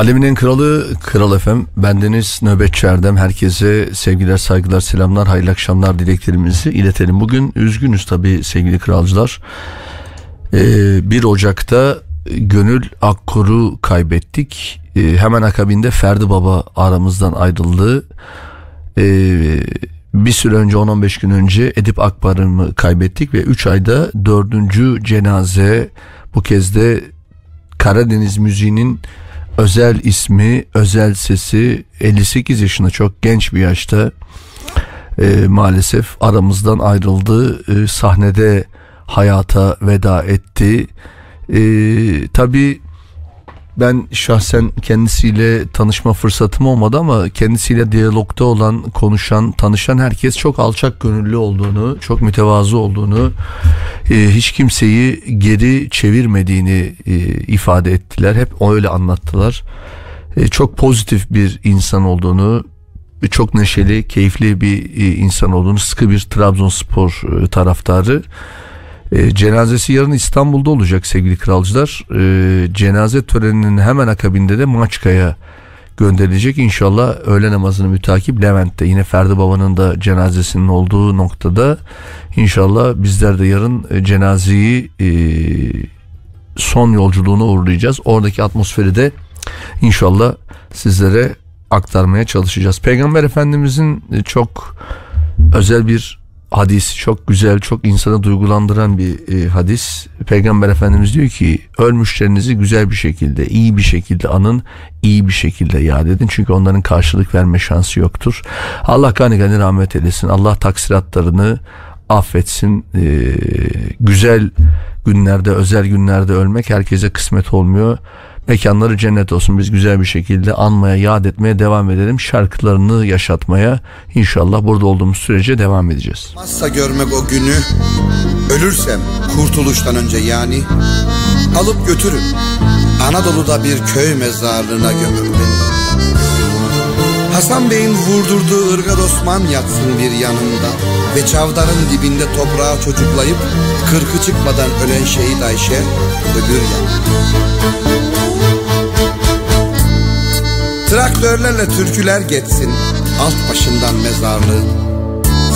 Alemin en kralı Kral Efem. Bendeniz Nöbetçi Erdem. Herkese sevgiler, saygılar, selamlar, hayırlı akşamlar dileklerimizi iletelim. Bugün üzgünüz tabii sevgili kralcılar. Ee, 1 Ocak'ta Gönül Akkor'u kaybettik. Ee, hemen akabinde Ferdi Baba aramızdan ayrıldı. Ee, bir süre önce 10-15 gün önce Edip Akbar'ı kaybettik ve 3 ayda dördüncü cenaze bu kez de Karadeniz müziğinin özel ismi, özel sesi 58 yaşında çok genç bir yaşta e, maalesef aramızdan ayrıldı. E, sahnede hayata veda etti. E, tabii ben şahsen kendisiyle tanışma fırsatım olmadı ama kendisiyle diyalogda olan, konuşan, tanışan herkes çok alçak gönüllü olduğunu, çok mütevazı olduğunu, e, hiç kimseyi geri çevirmediğini e, ifade ettiler. Hep öyle anlattılar. E, çok pozitif bir insan olduğunu, çok neşeli, keyifli bir insan olduğunu, sıkı bir Trabzonspor taraftarı. E, cenazesi yarın İstanbul'da olacak sevgili kralcılar. E, cenaze töreninin hemen akabinde de Maçka'ya gönderilecek. İnşallah öğle namazını mütakip Levent'te yine Ferdi Baba'nın da cenazesinin olduğu noktada inşallah bizler de yarın e, cenazeyi e, son yolculuğuna uğurlayacağız. Oradaki atmosferi de inşallah sizlere aktarmaya çalışacağız. Peygamber Efendimizin e, çok özel bir hadis çok güzel, çok insanı duygulandıran bir e, hadis. Peygamber Efendimiz diyor ki ölmüşlerinizi güzel bir şekilde, iyi bir şekilde anın, iyi bir şekilde yad edin. Çünkü onların karşılık verme şansı yoktur. Allah gani gani rahmet eylesin. Allah taksiratlarını affetsin. E, güzel günlerde, özel günlerde ölmek herkese kısmet olmuyor. Mekanları cennet olsun. Biz güzel bir şekilde anmaya, yad etmeye devam edelim. Şarkılarını yaşatmaya inşallah burada olduğumuz sürece devam edeceğiz. Masa görmek o günü, ölürsem kurtuluştan önce yani alıp götürün. Anadolu'da bir köy mezarlığına gömün beni. Hasan Bey'in vurdurduğu ırgat Osman yatsın bir yanında Ve çavdarın dibinde toprağa çocuklayıp Kırkı çıkmadan ölen şehit Ayşe öbür yanında Traktörlerle türküler geçsin alt başından mezarlığı.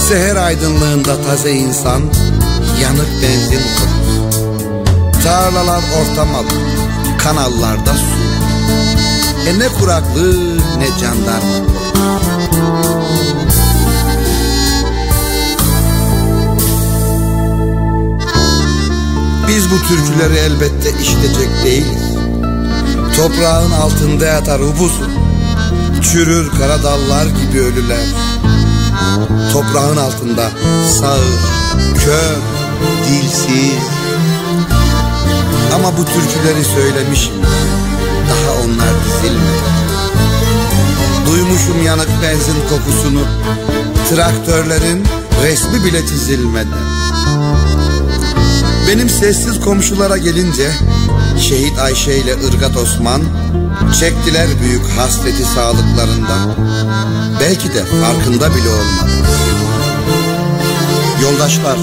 Seher aydınlığında taze insan yanık benzin kokusu Tarlalar ortamalı kanallarda su. E ne kuraklık ne jandarma. Biz bu türküleri elbette işitecek değiliz Toprağın altında yatar upuzun Çürür kara dallar gibi ölüler. Toprağın altında sağır, kör, dilsiz. Ama bu türküleri söylemişim. Daha onlar dizilmedi. Duymuşum yanık benzin kokusunu. Traktörlerin resmi bile çizilmedi Benim sessiz komşulara gelince Şehit Ayşe ile Irgat Osman Çektiler büyük hasreti sağlıklarından. Belki de farkında bile olmadı. Yoldaşlar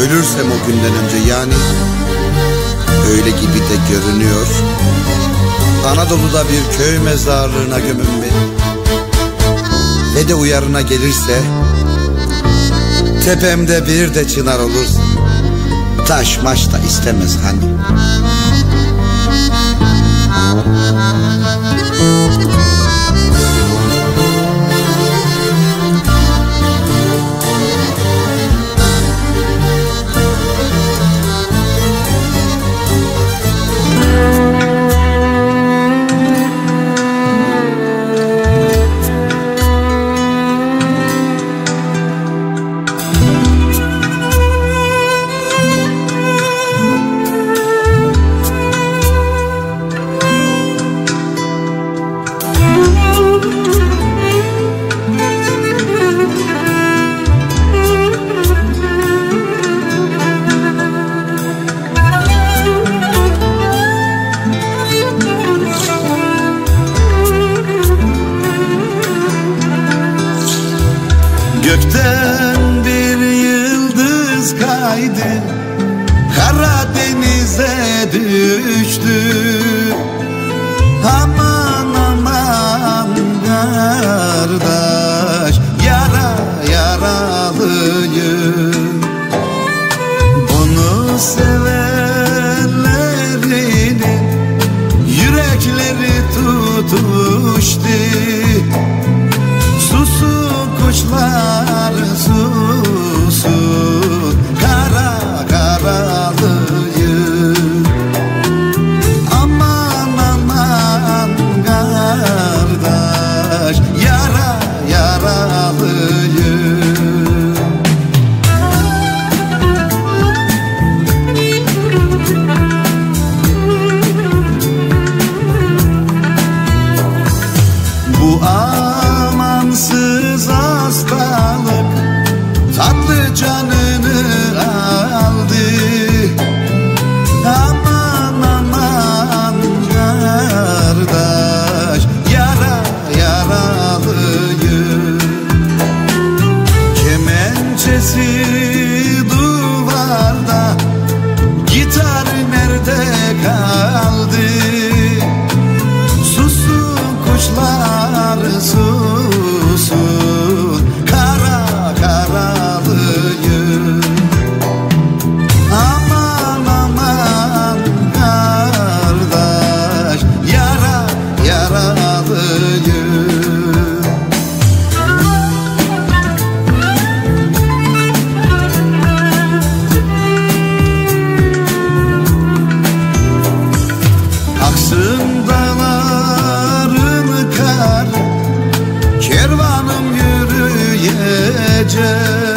Ölürsem o günden önce yani Öyle gibi de görünüyor. Anadolu'da bir köy mezarlığına gömün beni Ve de uyarına gelirse Tepemde bir de çınar olursa Taş maş da istemez hani gelecek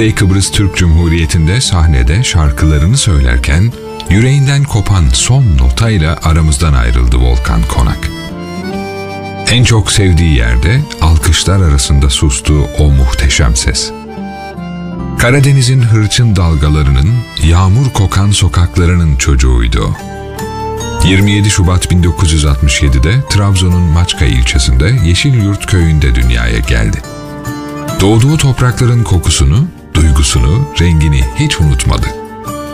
Kuzey Kıbrıs Türk Cumhuriyeti'nde sahnede şarkılarını söylerken yüreğinden kopan son notayla aramızdan ayrıldı Volkan Konak. En çok sevdiği yerde alkışlar arasında sustu o muhteşem ses. Karadeniz'in hırçın dalgalarının, yağmur kokan sokaklarının çocuğuydu o. 27 Şubat 1967'de Trabzon'un Maçka ilçesinde Yeşilyurt köyünde dünyaya geldi. Doğduğu toprakların kokusunu, duygusunu, rengini hiç unutmadı.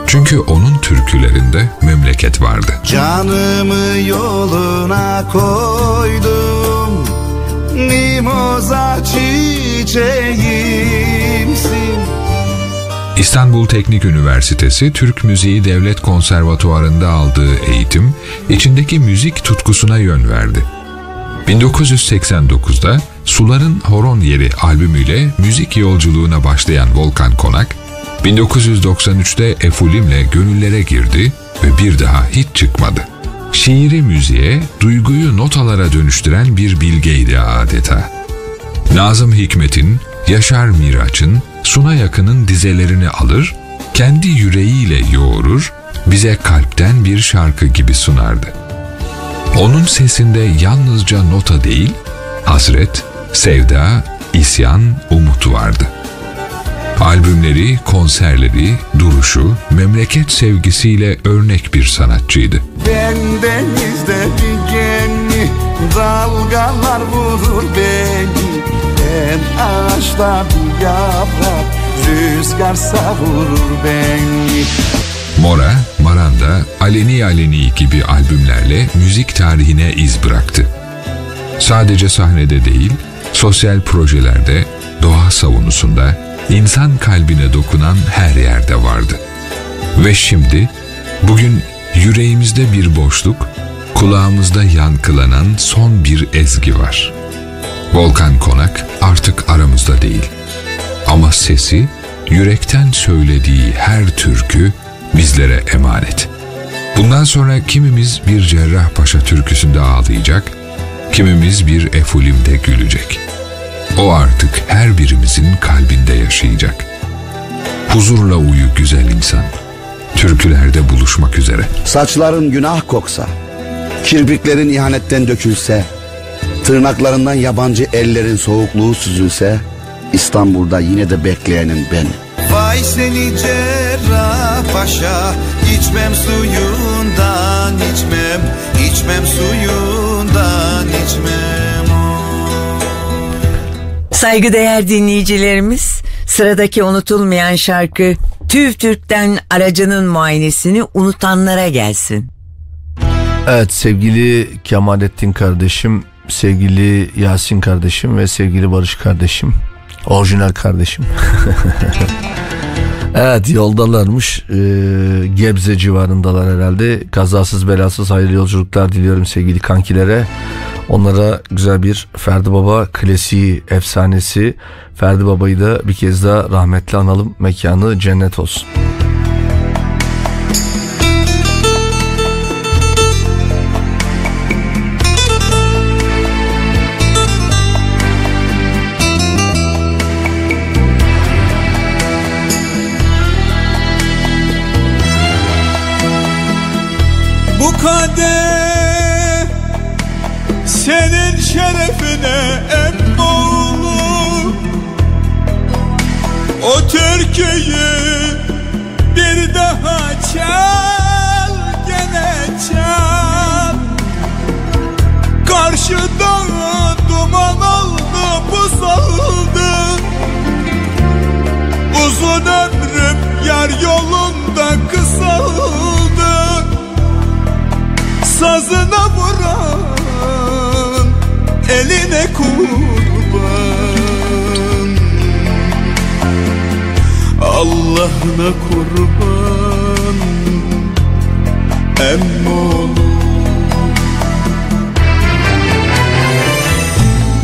Çünkü onun türkülerinde memleket vardı. Canımı yoluna koydum Mimoza çiçeğimsin İstanbul Teknik Üniversitesi Türk Müziği Devlet Konservatuvarı'nda aldığı eğitim, içindeki müzik tutkusuna yön verdi. 1989'da Suların Horon Yeri albümüyle müzik yolculuğuna başlayan Volkan Konak, 1993'te Efulim'le gönüllere girdi ve bir daha hiç çıkmadı. Şiiri müziğe, duyguyu notalara dönüştüren bir bilgeydi adeta. Nazım Hikmet'in, Yaşar Miraç'ın, Suna Yakın'ın dizelerini alır, kendi yüreğiyle yoğurur, bize kalpten bir şarkı gibi sunardı. Onun sesinde yalnızca nota değil, hasret, sevda, isyan, umut vardı. Albümleri, konserleri, duruşu, memleket sevgisiyle örnek bir sanatçıydı. Ben denizde bir gemi Dalgalar vurur beni Ben ağaçta bir yaprak Rüzgar savurur beni Mora, Maranda, Aleni Aleni gibi albümlerle müzik tarihine iz bıraktı. Sadece sahnede değil, sosyal projelerde, doğa savunusunda, insan kalbine dokunan her yerde vardı. Ve şimdi, bugün yüreğimizde bir boşluk, kulağımızda yankılanan son bir ezgi var. Volkan Konak artık aramızda değil. Ama sesi, yürekten söylediği her türkü bizlere emanet. Bundan sonra kimimiz bir Cerrahpaşa türküsünde ağlayacak, kimimiz bir efulimde gülecek. O artık her birimizin kalbinde yaşayacak. Huzurla uyu güzel insan. Türkülerde buluşmak üzere. Saçların günah koksa, kirpiklerin ihanetten dökülse, tırnaklarından yabancı ellerin soğukluğu süzülse, İstanbul'da yine de bekleyenin ben. Vay seni cerrah paşa içmem suyundan içmem içmem suyundan Saygıdeğer dinleyicilerimiz, sıradaki unutulmayan şarkı TÜV TÜRK'ten aracının muayenesini unutanlara gelsin. Evet sevgili Kemalettin kardeşim, sevgili Yasin kardeşim ve sevgili Barış kardeşim. Orijinal kardeşim. evet yoldalarmış. Ee, Gebze civarındalar herhalde. Kazasız belasız hayırlı yolculuklar diliyorum sevgili kankilere. Onlara güzel bir Ferdi Baba klasiği, efsanesi. Ferdi Baba'yı da bir kez daha rahmetli analım. Mekanı cennet olsun. Yar yolunda kısaldı. Sazına vuran eline kurban. Allah'ına kurban. Emmoğlu.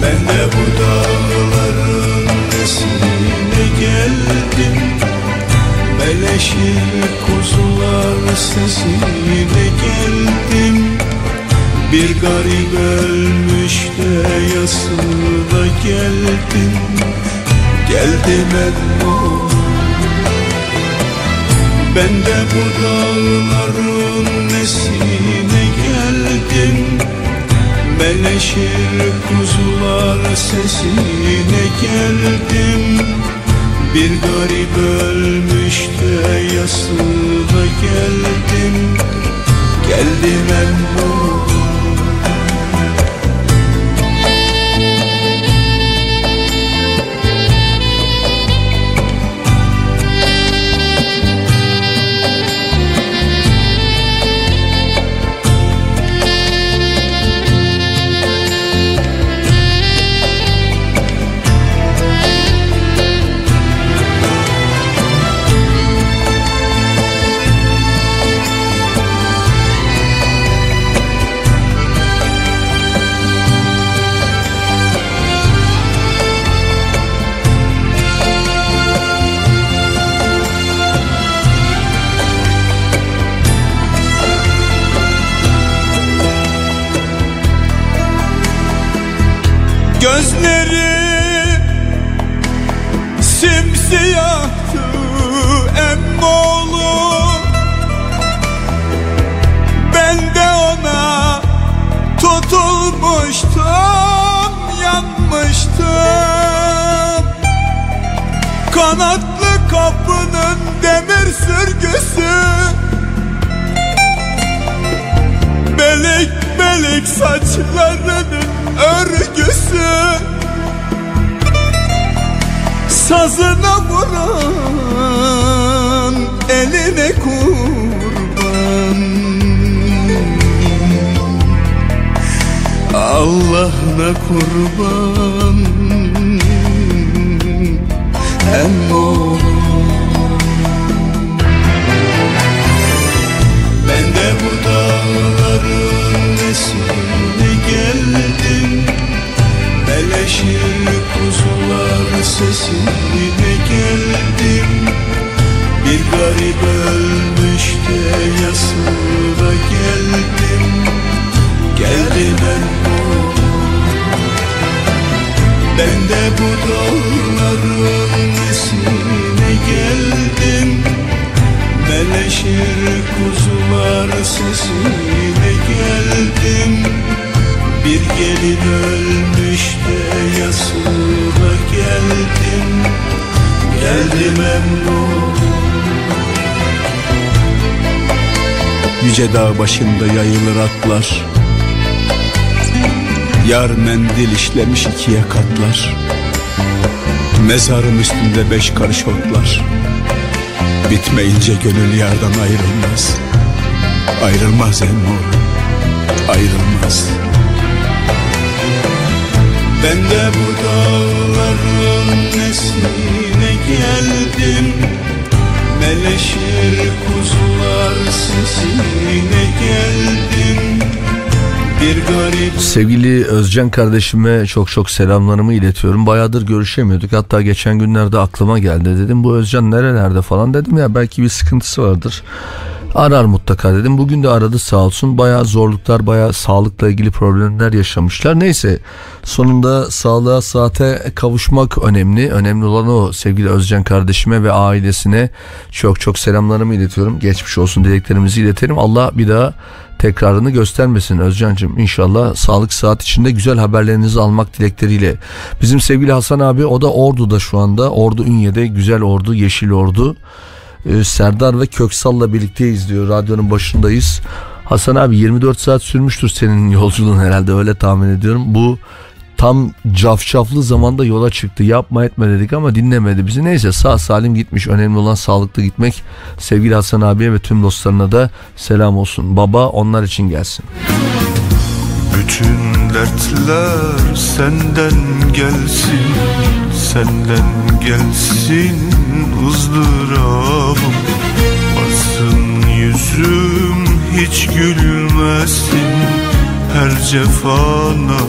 Ben de bu dağların nesline geldim Meleşir kuzular sesine geldim. Bir garip ölmüş de yasına geldim. Geldim elma ben de bu dağların nesine geldim. Meleşir kuzular sesine geldim Bir garip ölmüş de yasına geldim. Geldim emmoğlu Gözleri işlemiş ikiye katlar. Mezarım üstünde beş karış otlar. Bitmeyince gönül yardan ayrılmaz. Ayrılmaz emmoğlu Ayrılmaz. Ben de bu dağların nesine geldim. Meleşir kuzular sesine geldim Sevgili Özcan kardeşime çok çok selamlarımı iletiyorum. Bayağıdır görüşemiyorduk. Hatta geçen günlerde aklıma geldi. Dedim bu Özcan nerelerde falan dedim ya belki bir sıkıntısı vardır. Arar mutlaka dedim. Bugün de aradı sağ olsun. Bayağı zorluklar, bayağı sağlıkla ilgili problemler yaşamışlar. Neyse sonunda sağlığa saate kavuşmak önemli. Önemli olan o sevgili Özcan kardeşime ve ailesine çok çok selamlarımı iletiyorum. Geçmiş olsun dileklerimizi iletelim. Allah bir daha tekrarını göstermesin Özcan'cığım. İnşallah sağlık saat içinde güzel haberlerinizi almak dilekleriyle. Bizim sevgili Hasan abi o da Ordu'da şu anda. Ordu Ünye'de güzel ordu, yeşil ordu. Ee, Serdar ve Köksal'la birlikteyiz diyor. Radyonun başındayız. Hasan abi 24 saat sürmüştür senin yolculuğun herhalde öyle tahmin ediyorum. Bu tam cafcaflı zamanda yola çıktı. Yapma etme dedik ama dinlemedi bizi. Neyse sağ salim gitmiş. Önemli olan sağlıklı gitmek. Sevgili Hasan abiye ve tüm dostlarına da selam olsun. Baba onlar için gelsin. Bütün dertler senden gelsin Senden gelsin ızdırabım Varsın yüzüm hiç gülmesin her cefana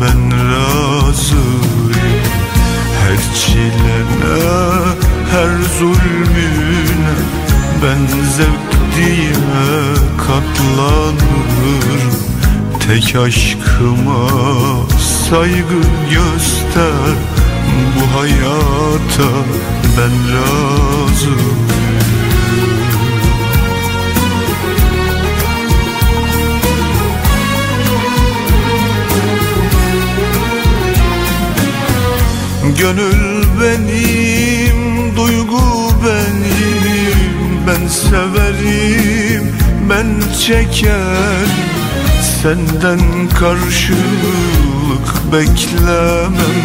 ben razıyım Her çilene, her zulmüne ben zevk diye katlanırım. Tek aşkıma saygı göster Bu hayata ben razıyım Gönül benim, duygu benim. Ben severim, ben çekerim. Senden karşılık beklemem.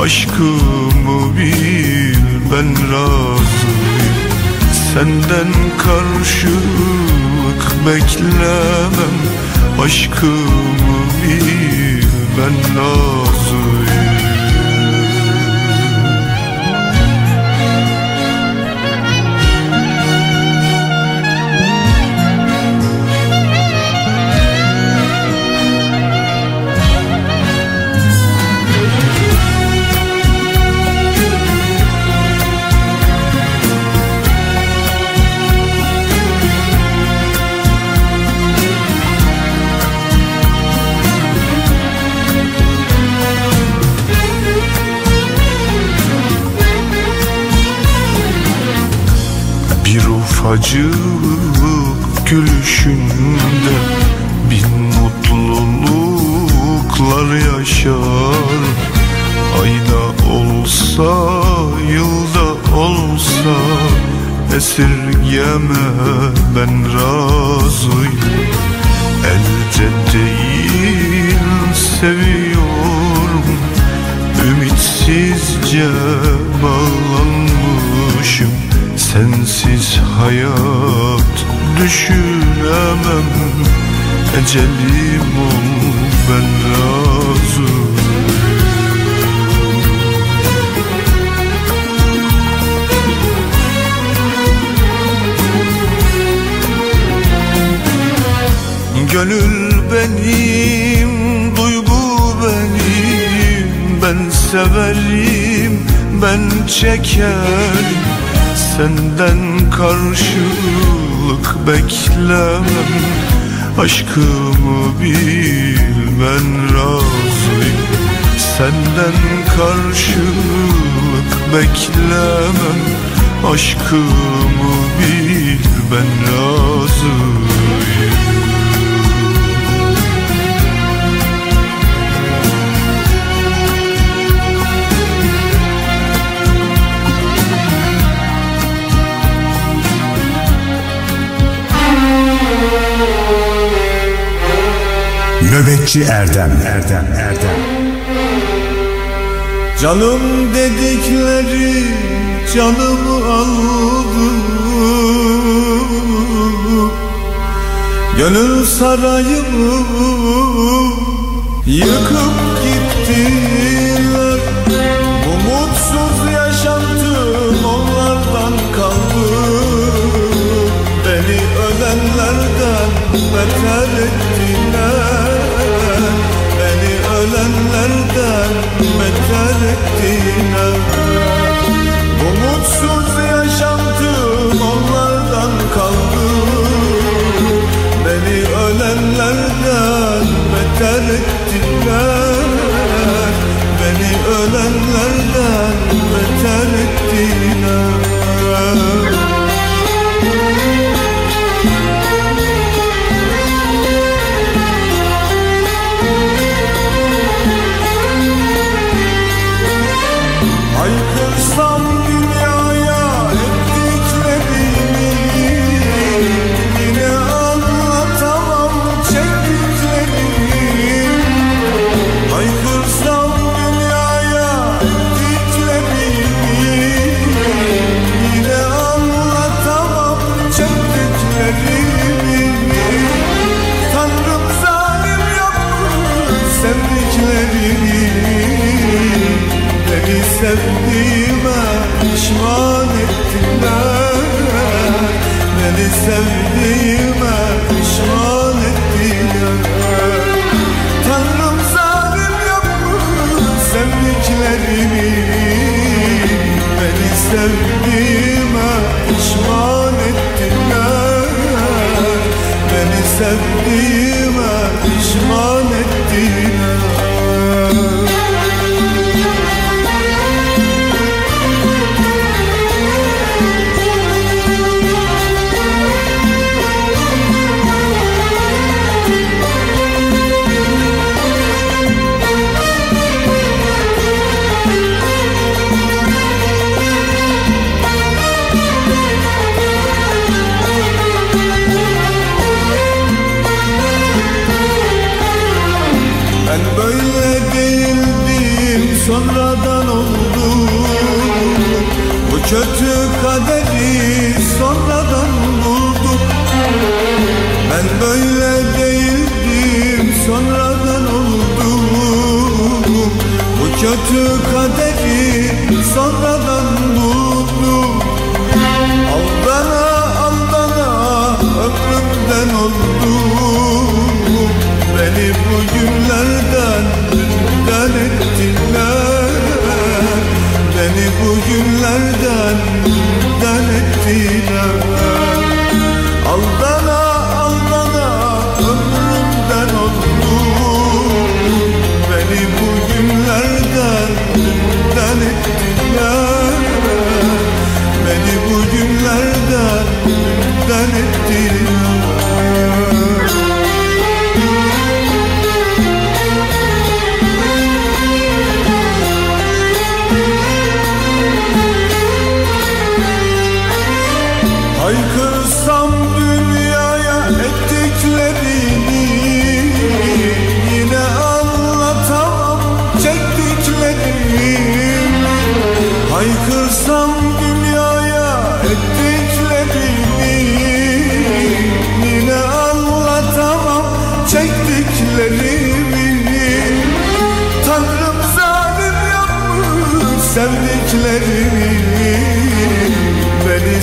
Aşkımı bil ben razıyım. Senden karşılık beklemem. Aşkımı bil ben razıyım ufacık gülüşünde Bin mutluluklar yaşar. Ayda olsa yılda olsa Esirgeme ben razıyım. Elde değil seviyorum. Ümitsizce bağlanmışım Sensiz hayat düşünemem. Ecelim ol ben razı Gönül benim, duygu benim. Ben severim, ben çekerim Senden karşılık beklemem. Aşkımı bil ben razıyım. Senden karşılık beklemem. Aşkımı bil ben razıyım Nöbetçi Erdem. Erdem Erdem. Canım dedikleri canımı aldı. Gönül sarayımı yıkıp gittiler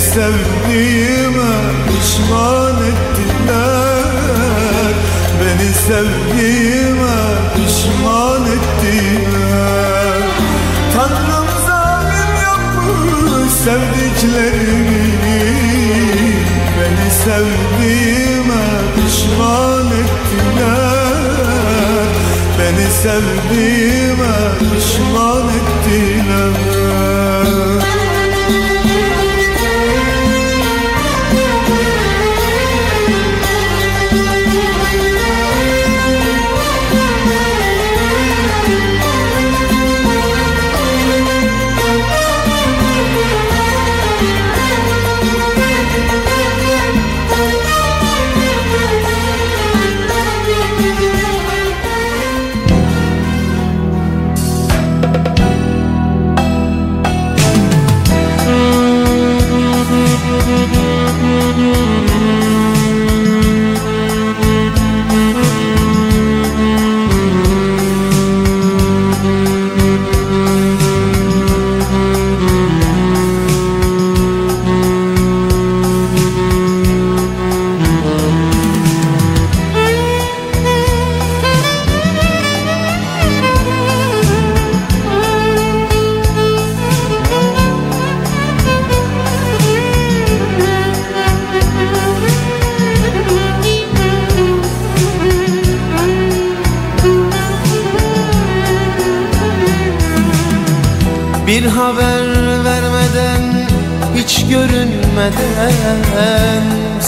sevdiğime pişman ettiler. Beni sevdiğime pişman ettiler. Tanrım zalim yapmış sevdiklerimi Beni sevdiğime pişman ettiler. Beni sevdiğime pişman ettiler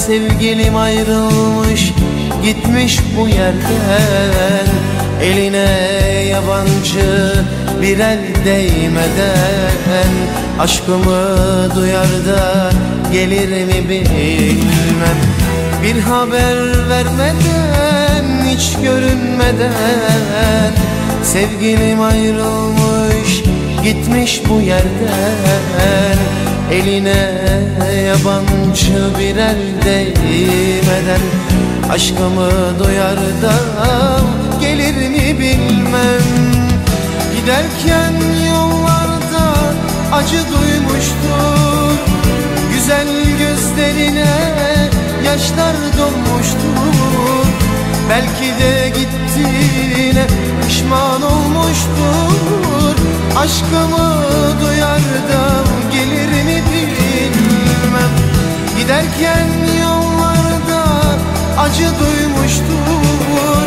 Sevgilim ayrılmış gitmiş bu yerden. Eline yabancı bir el değmeden. Aşkımı duyar da gelir mi bilmem. Bir haber vermeden hiç görünmeden. Sevgilim ayrılmış gitmiş bu yerden Eline yabancı bir el değmeden Aşkımı duyar da gelir mi bilmem. Giderken yollarda acı duymuştum. Güzel gözlerine yaşlar dolmuştur Belki de gittiğine pişman olmuştur Aşkımı duyar da gelir mi bilmem. Giderken yollarda acı duymuştur.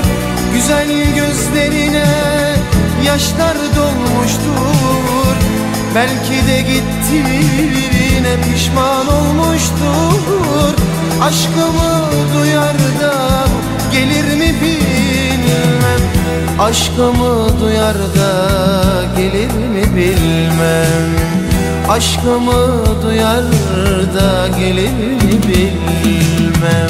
Güzel gözlerine yaşlar dolmuştur. Belki de gittiğine pişman olmuştur. Aşkımı duyar da gelir mi bilmem Aşkımı duyar da gelir mi bilmem. Aşkımı duyar da gelir mi bilmem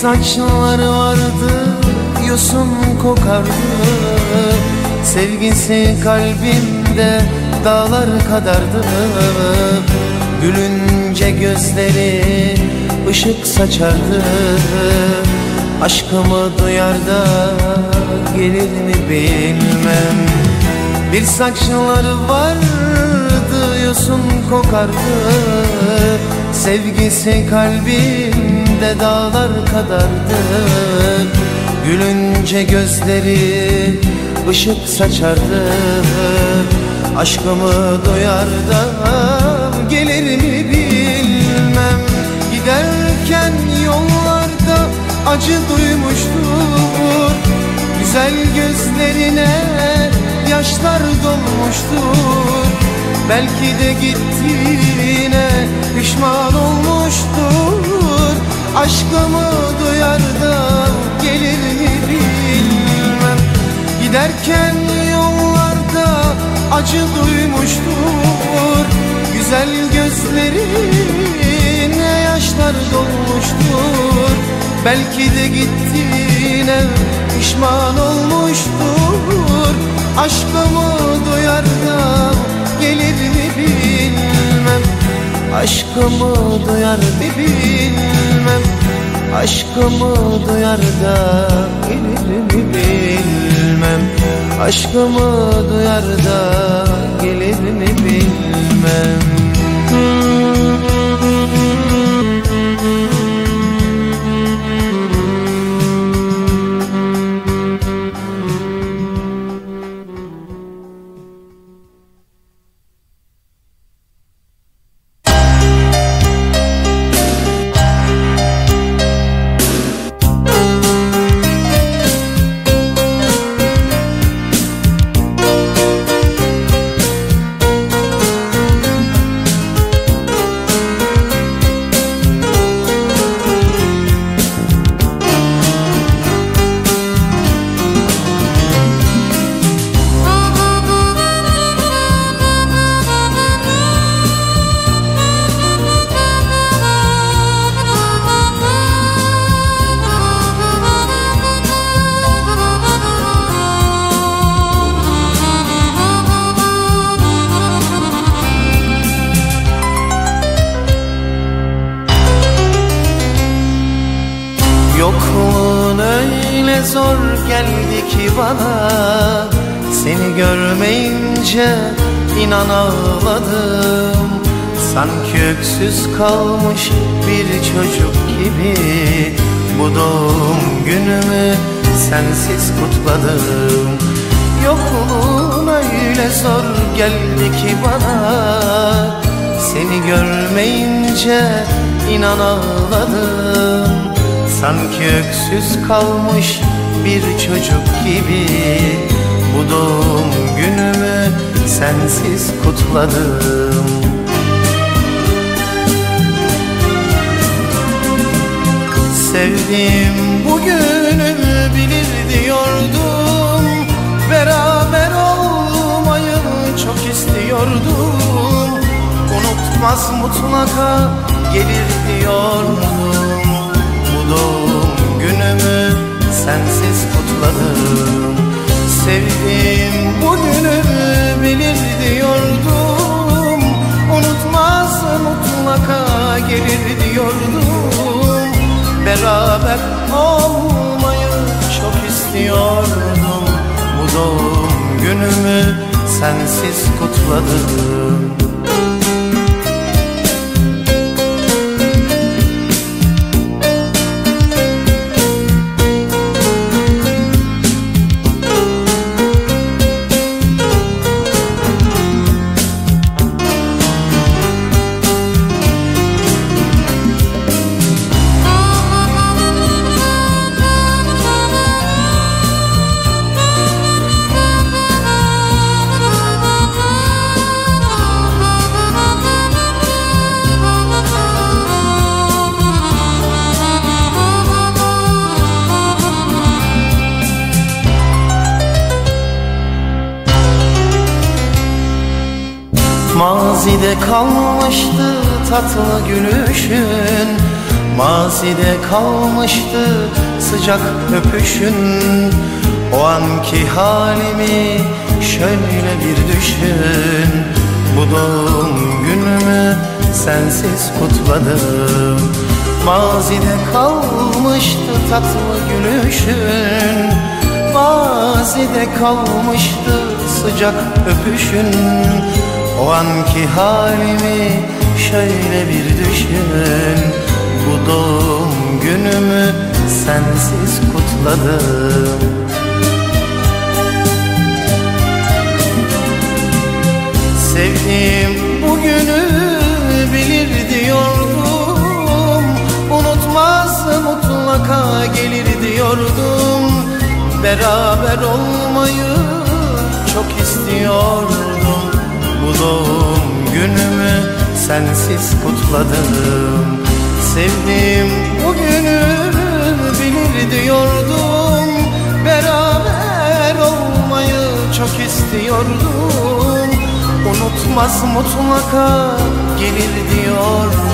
Bir saçları vardı yosun kokardı. Sevgisi kalbimde dağlar kadardı. Gülünce gözleri ışık saçardı. Aşkımı duyar da gelir mi bilmem. Bir saçları vardı yosun kokardı. Sevgisi kalbimde dağlar kadardı. Gülünce gözleri ışık saçardı. Aşkımı duyar da gelir mi bilmem. Giderken yollarda acı duymuştur. Güzel gözlerine yaşlar dolmuştur. Belki de gittiğine pişman olmuştur Aşkımı duyar da gelir mi bilmem. Giderken yollarda acı duymuştur. Güzel gözlerine yaşlar dolmuştur. Belki de gittiğine pişman olmuştur. Aşkımı duyar da gelir mi bilmem Aşkımı duyar mı bilmem. Aşkımı duyar da gelir mi bilmem. Aşkımı duyar da gelir mi bilmem. Yokluğun inan ağladım. Sanki öksüz kalmış bir çocuk gibi. Bu doğum günümü sensiz kutladım. Sevdiğim bugünü bilir diyordum. Beraber olmayı çok istiyordum. Unutmaz mutlaka gelir diyordum Bu doğum günümü sensiz kutladım. Sevdiğim bugünümü bilir diyordum. Unutmaz mutlaka gelir diyordum. Beraber olmayı çok istiyordum. Bu doğum günümü sensiz kutladım tatlı gülüşün. Mazide kalmıştı sıcak öpüşün. O anki halimi şöyle bir düşün. Bu doğum günümü sensiz kutladım. Mazide kalmıştı tatlı gülüşün. Mazide kalmıştı sıcak öpüşün. O anki halimi şöyle bir düşün. Bu doğum günümü sensiz kutladım. Sevdiğim bugünü bilir diyordum. Unutmaz mutlaka gelir diyordum. Beraber olmayı çok istiyordum. Bu doğum günümü sensiz kutladım. Sevdiğim bugünü bilir diyordum. Beraber olmayı çok istiyordum. Unutmaz mutlaka gelir diyordum.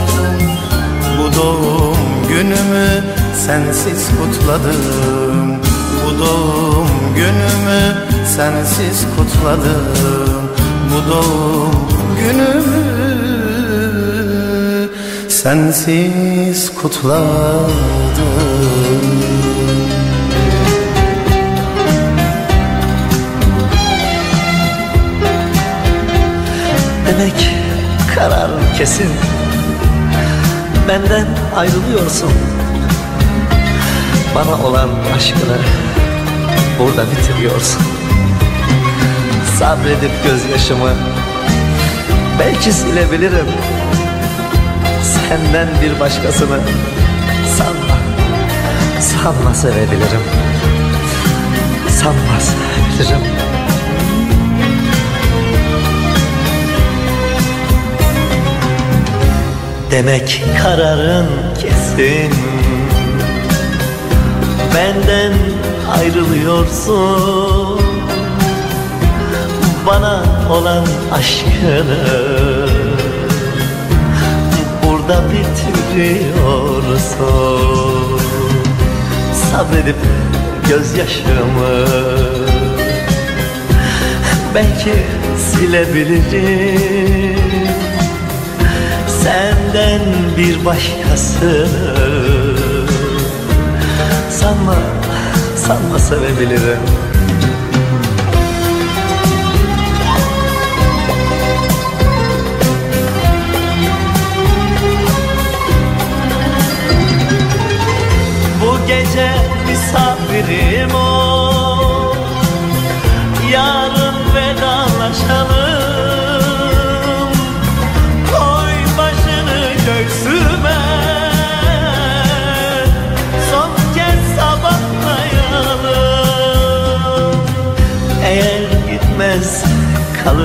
Bu doğum günümü sensiz kutladım. Bu doğum günümü sensiz kutladım. Bu doğum günümü sensiz kutladım Demek karar kesin. Benden ayrılıyorsun. Bana olan aşkını Burada bitiriyorsun. Sabredip gözyaşımı Belki silebilirim Senden bir başkasını Sanma. Sanma sevebilirim. Sanma sevebilirim. Demek kararın kesin. Benden ayrılıyorsun. Bana olan aşkını Burada bitiriyorsun Sabredip gözyaşımı Belki silebilirim. Senden bir başkasını Sanma, sanma sevebilirim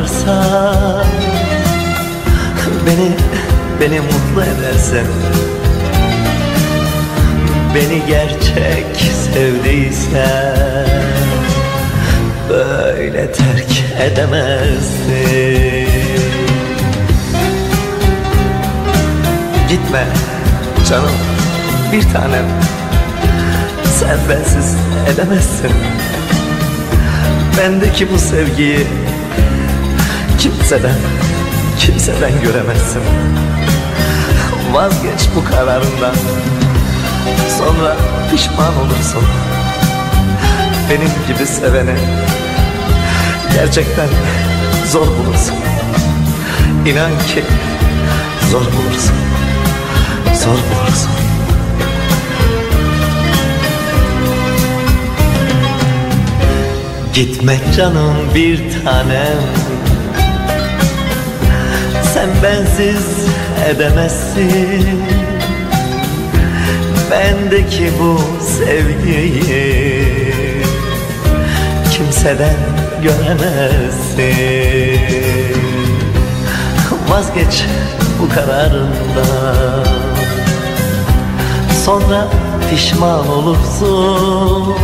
kalırsa Beni, beni mutlu edersen Beni gerçek sevdiysen Böyle terk edemezsin. Gitme canım bir tanem. Sen bensiz edemezsin. Bendeki bu sevgiyi Kimseden Kimseden göremezsin. Vazgeç bu kararından. Sonra pişman olursun. Benim gibi seveni Gerçekten zor bulursun. İnan ki zor bulursun. Zor bulursun. Gitme canım bir tanem Sen bensiz edemezsin. Bendeki bu sevgiyi Kimseden göremezsin. Vazgeç bu kararından. Sonra pişman olursun.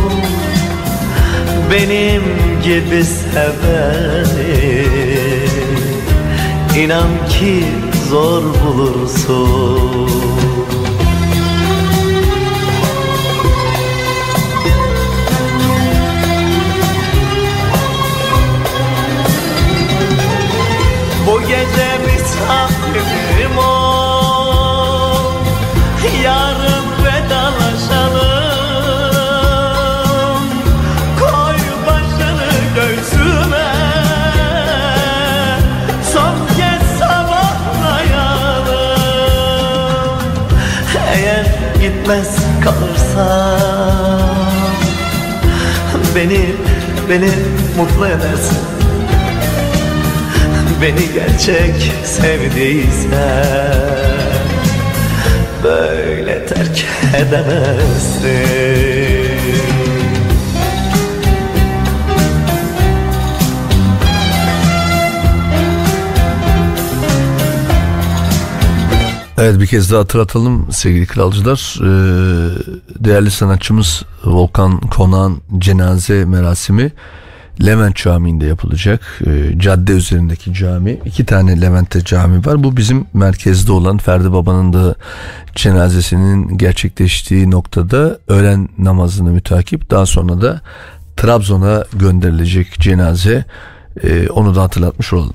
Benim gibi seveni İnan ki zor bulursun gitmez kalırsan Beni, beni mutlu edersin. Beni gerçek sevdiysen Böyle terk edemezsin Evet bir kez daha hatırlatalım sevgili kralcılar. Ee, değerli sanatçımız Volkan Konak'ın cenaze merasimi Levent Camii'nde yapılacak. Ee, cadde üzerindeki cami. iki tane Levent'te cami var. Bu bizim merkezde olan Ferdi Baba'nın da cenazesinin gerçekleştiği noktada öğlen namazını mütakip daha sonra da Trabzon'a gönderilecek cenaze. Ee, onu da hatırlatmış olalım.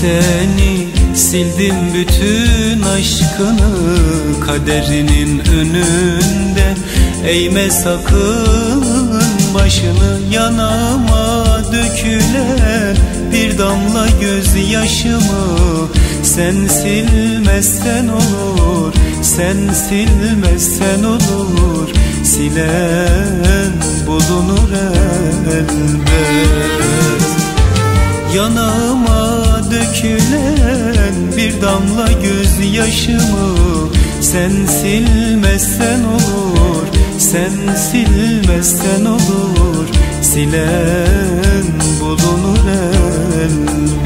Seni Sildim bütün aşkını Kaderinin önünde. Eğme sakın başını Yanağıma dökülen Bir damla gözyaşımı. Sen silmezsen olur Sen silmezsen olur. Silen bulunur elbet. Yanağıma dökülen bir damla gözyaşımı Sen silmezsen olur, sen silmezsen olur. Silen bulunur elbet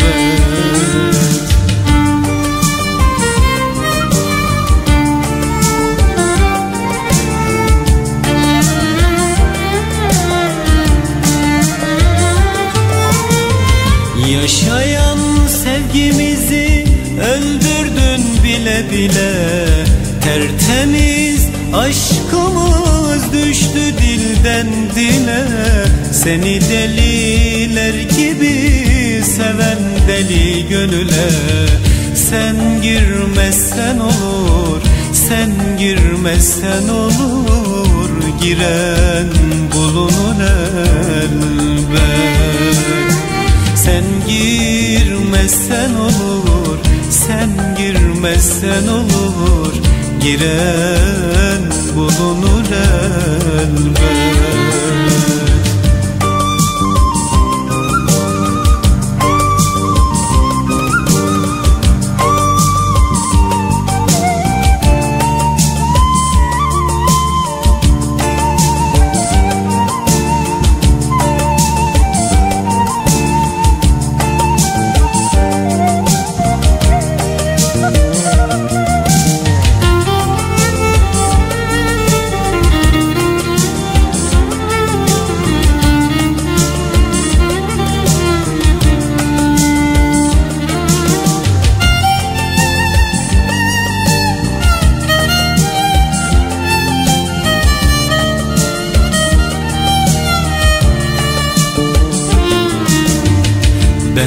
bile Tertemiz. Aşkımız düştü dilden dile. Seni deliler gibi seven deli gönüle. Sen girmezsen olur, sen girmezsen olur. Giren bulunur elbet. Sen girmezsen olur Sen girmezsen olur Giren bulunur elbet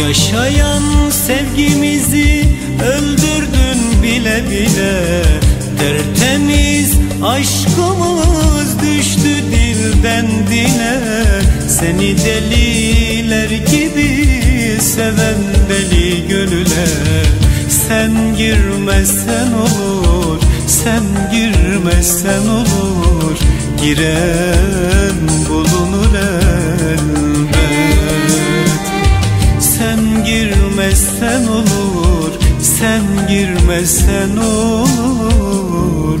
Yaşayan sevgimizi öldürdün bile bile. Tertemiz aşkımız düştü dilden dile. Seni deliler gibi seven deli gönüle. Sen girmezsen olur, sen girmezsen olur. Giren bulunur elbet Sen girmezsen olur.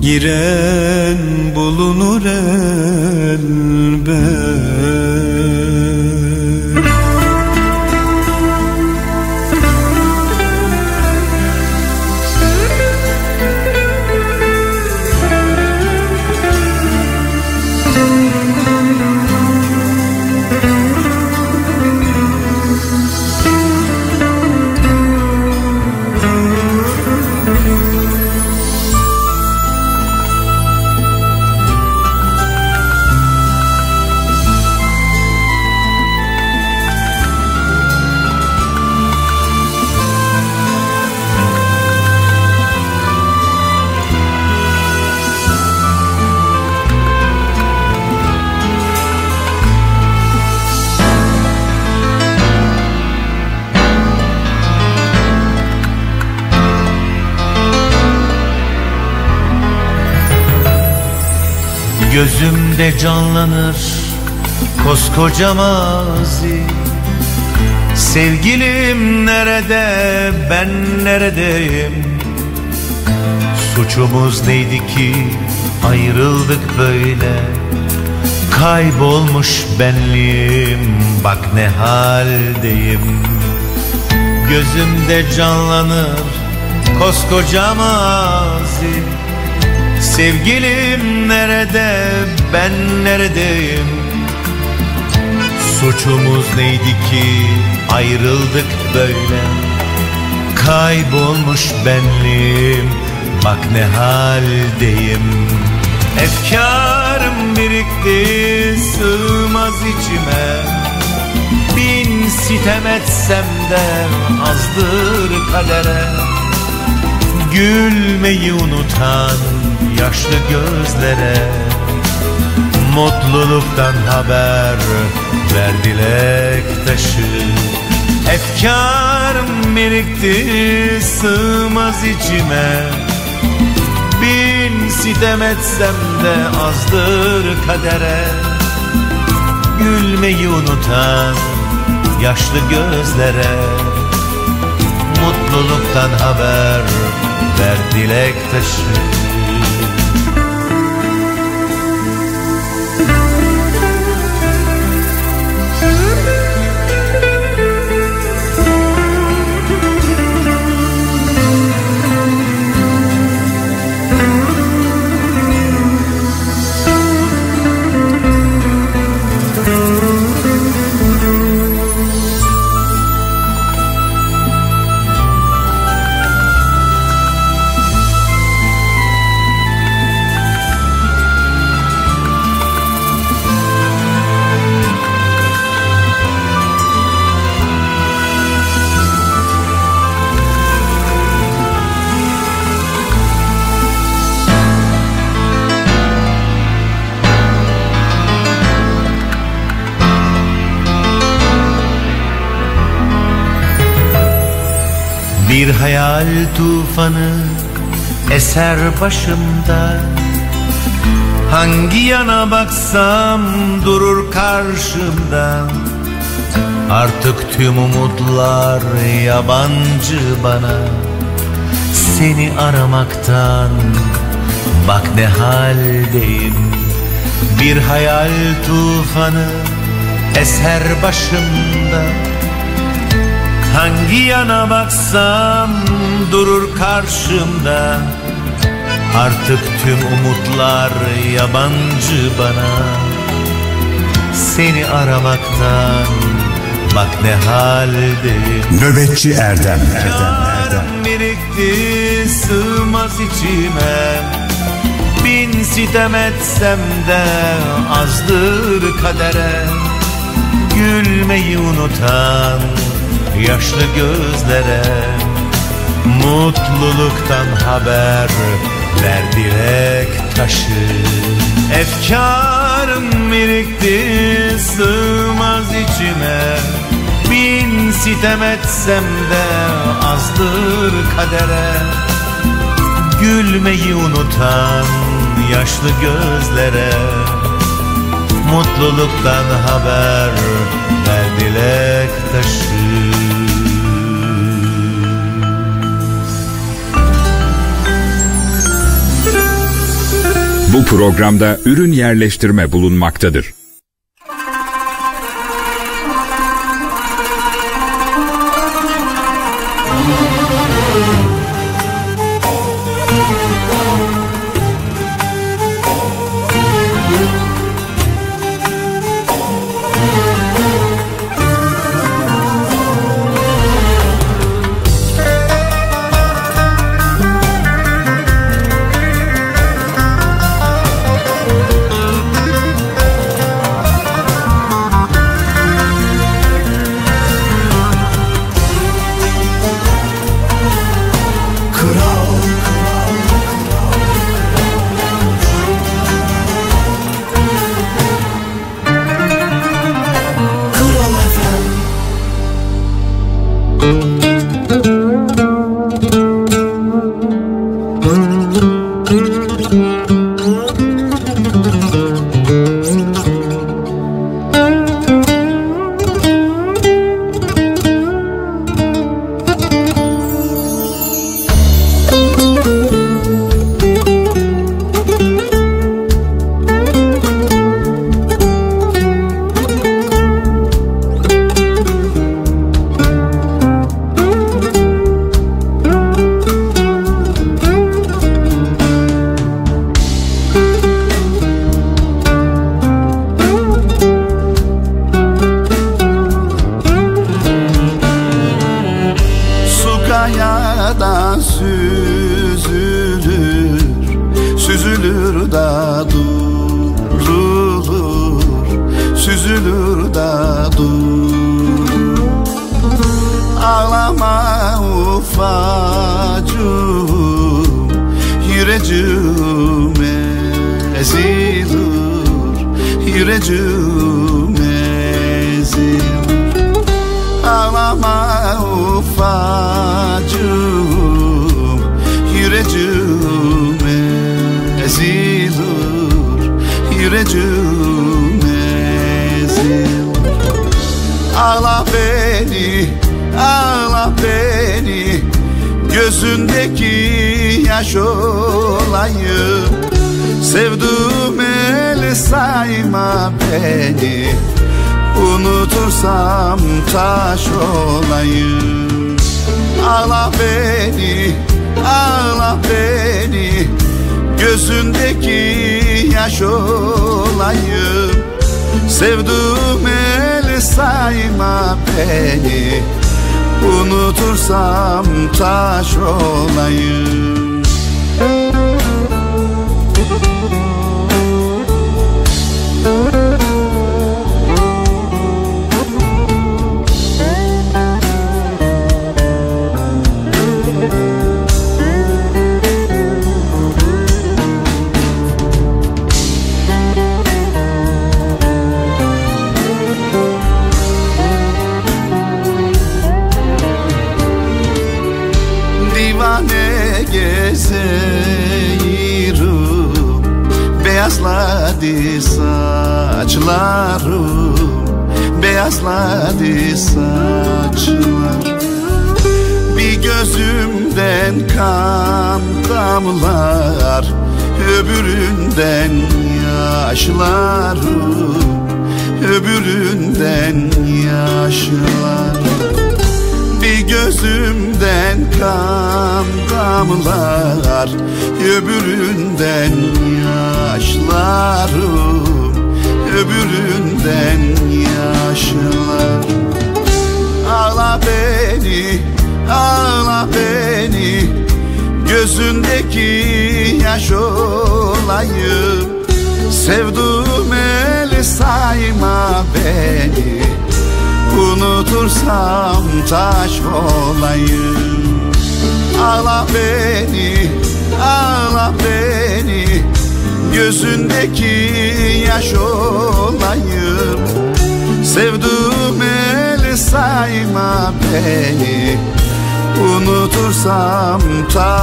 Giren bulunur elbet mazi Sevgilim nerede ben neredeyim? Suçumuz neydi ki ayrıldık böyle? Kaybolmuş benliğim bak ne haldeyim? Gözümde canlanır koskoca mazi Sevgilim nerede ben neredeyim Suçumuz neydi ki ayrıldık böyle? Kaybolmuş benliğim bak ne haldeyim. Efkarım birikti sığmaz içime. Bin sitem etsem de azdır kadere. Gülmeyi unutan yaşlı gözlere. Mutluluktan haber ver dilek taşı. Efkarım birikti sığmaz içime. Bin sitem etsem de azdır kadere. Gülmeyi unutan yaşlı gözlere. Mutluluktan haber ver dilek taşı Bir hayal tufanı eser başımda. Hangi yana baksam durur karşımda. Artık tüm umutlar yabancı bana. Seni aramaktan bak ne haldeyim. Bir hayal tufanı eser başımda Hangi yana baksam durur karşımda. Artık tüm umutlar yabancı bana. Seni aramaktan bak ne haldeyim Nöbetçi Erdem. Erdem Erdem birikti sığmaz içime. Bin sitem etsem de azdır kadere. Gülmeyi unutan yaşlı gözlere Mutluluktan haber ver dilek taşı. Efkarım birikti sığmaz içime. Bin sitem etsem de azdır kadere. Gülmeyi unutan yaşlı gözlere Mutluluktan haber ver dilek taşı Bu programda ürün yerleştirme bulunmaktadır.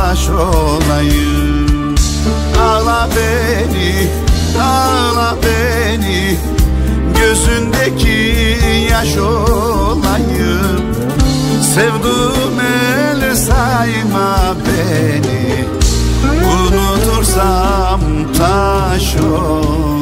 baş olayım. Ağla beni, ağla beni. Gözündeki yaş olayım. Sevduğum el sayma beni. Unutursam taş olayım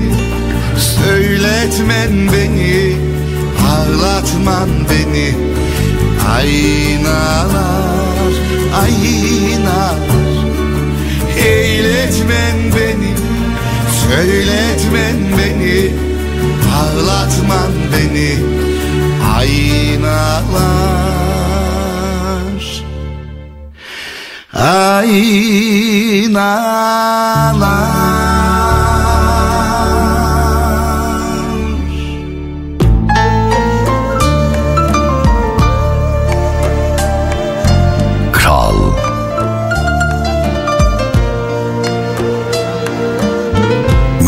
beni Söyletmen beni Ağlatman beni. Aynalar Aynalar. Eyletmen beni Söyletmen beni. Ağlatman beni. Aynalar. Aynalar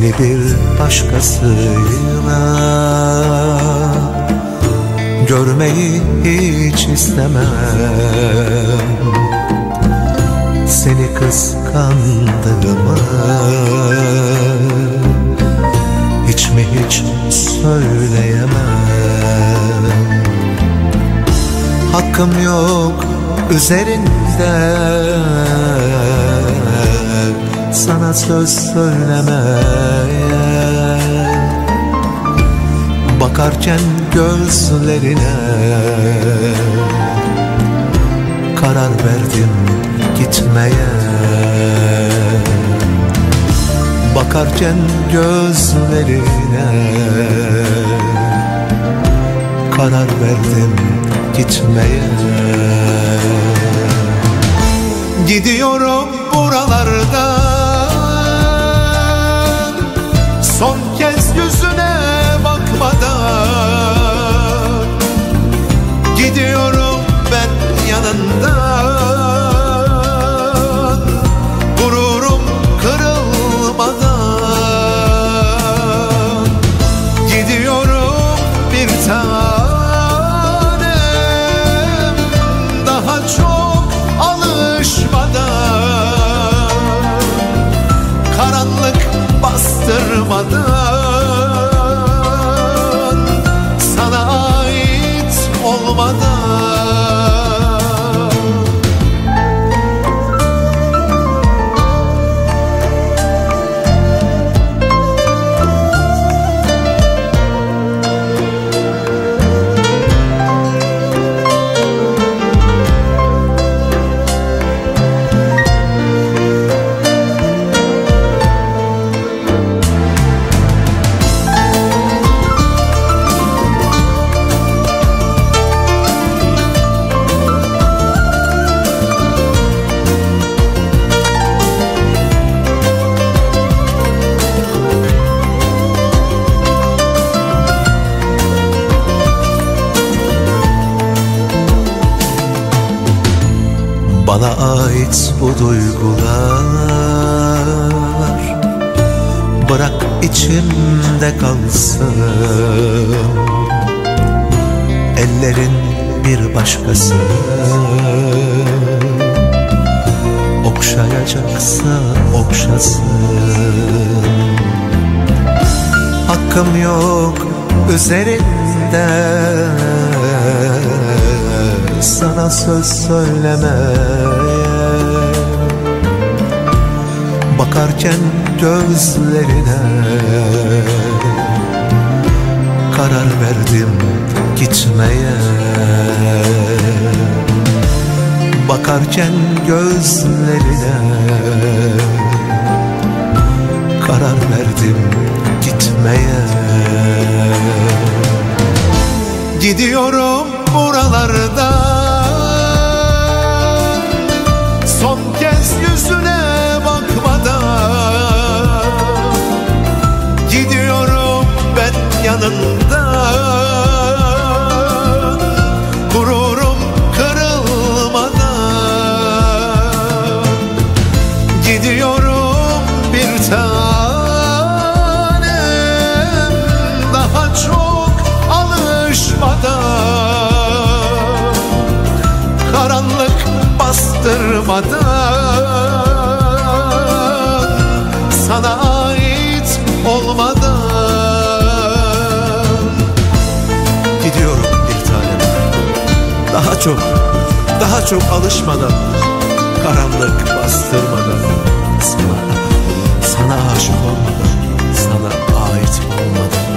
Seni bir başkasıyla Görmeyi hiç istemem. Seni kıskandığımı Hiç mi hiç söyleyemem? Hakkım yok üzerinde sana söz söylemeye Bakarken gözlerine Karar verdim gitmeye Bakarken gözlerine Karar verdim gitmeye Gidiyorum Son Bana ait bu duygular. Bırak içimde kalsın. Ellerin bir başkası. Okşayacaksa okşasın. Hakkım yok üzerinde Sana söz söylemeye. Bakarken gözlerine Karar verdim gitmeye. Bakarken gözlerine Karar verdim gitmeye. Gidiyorum Çok, daha çok alışmadan Karanlık bastırmadan Sana, sana aşık olmadan Sana ait olmadan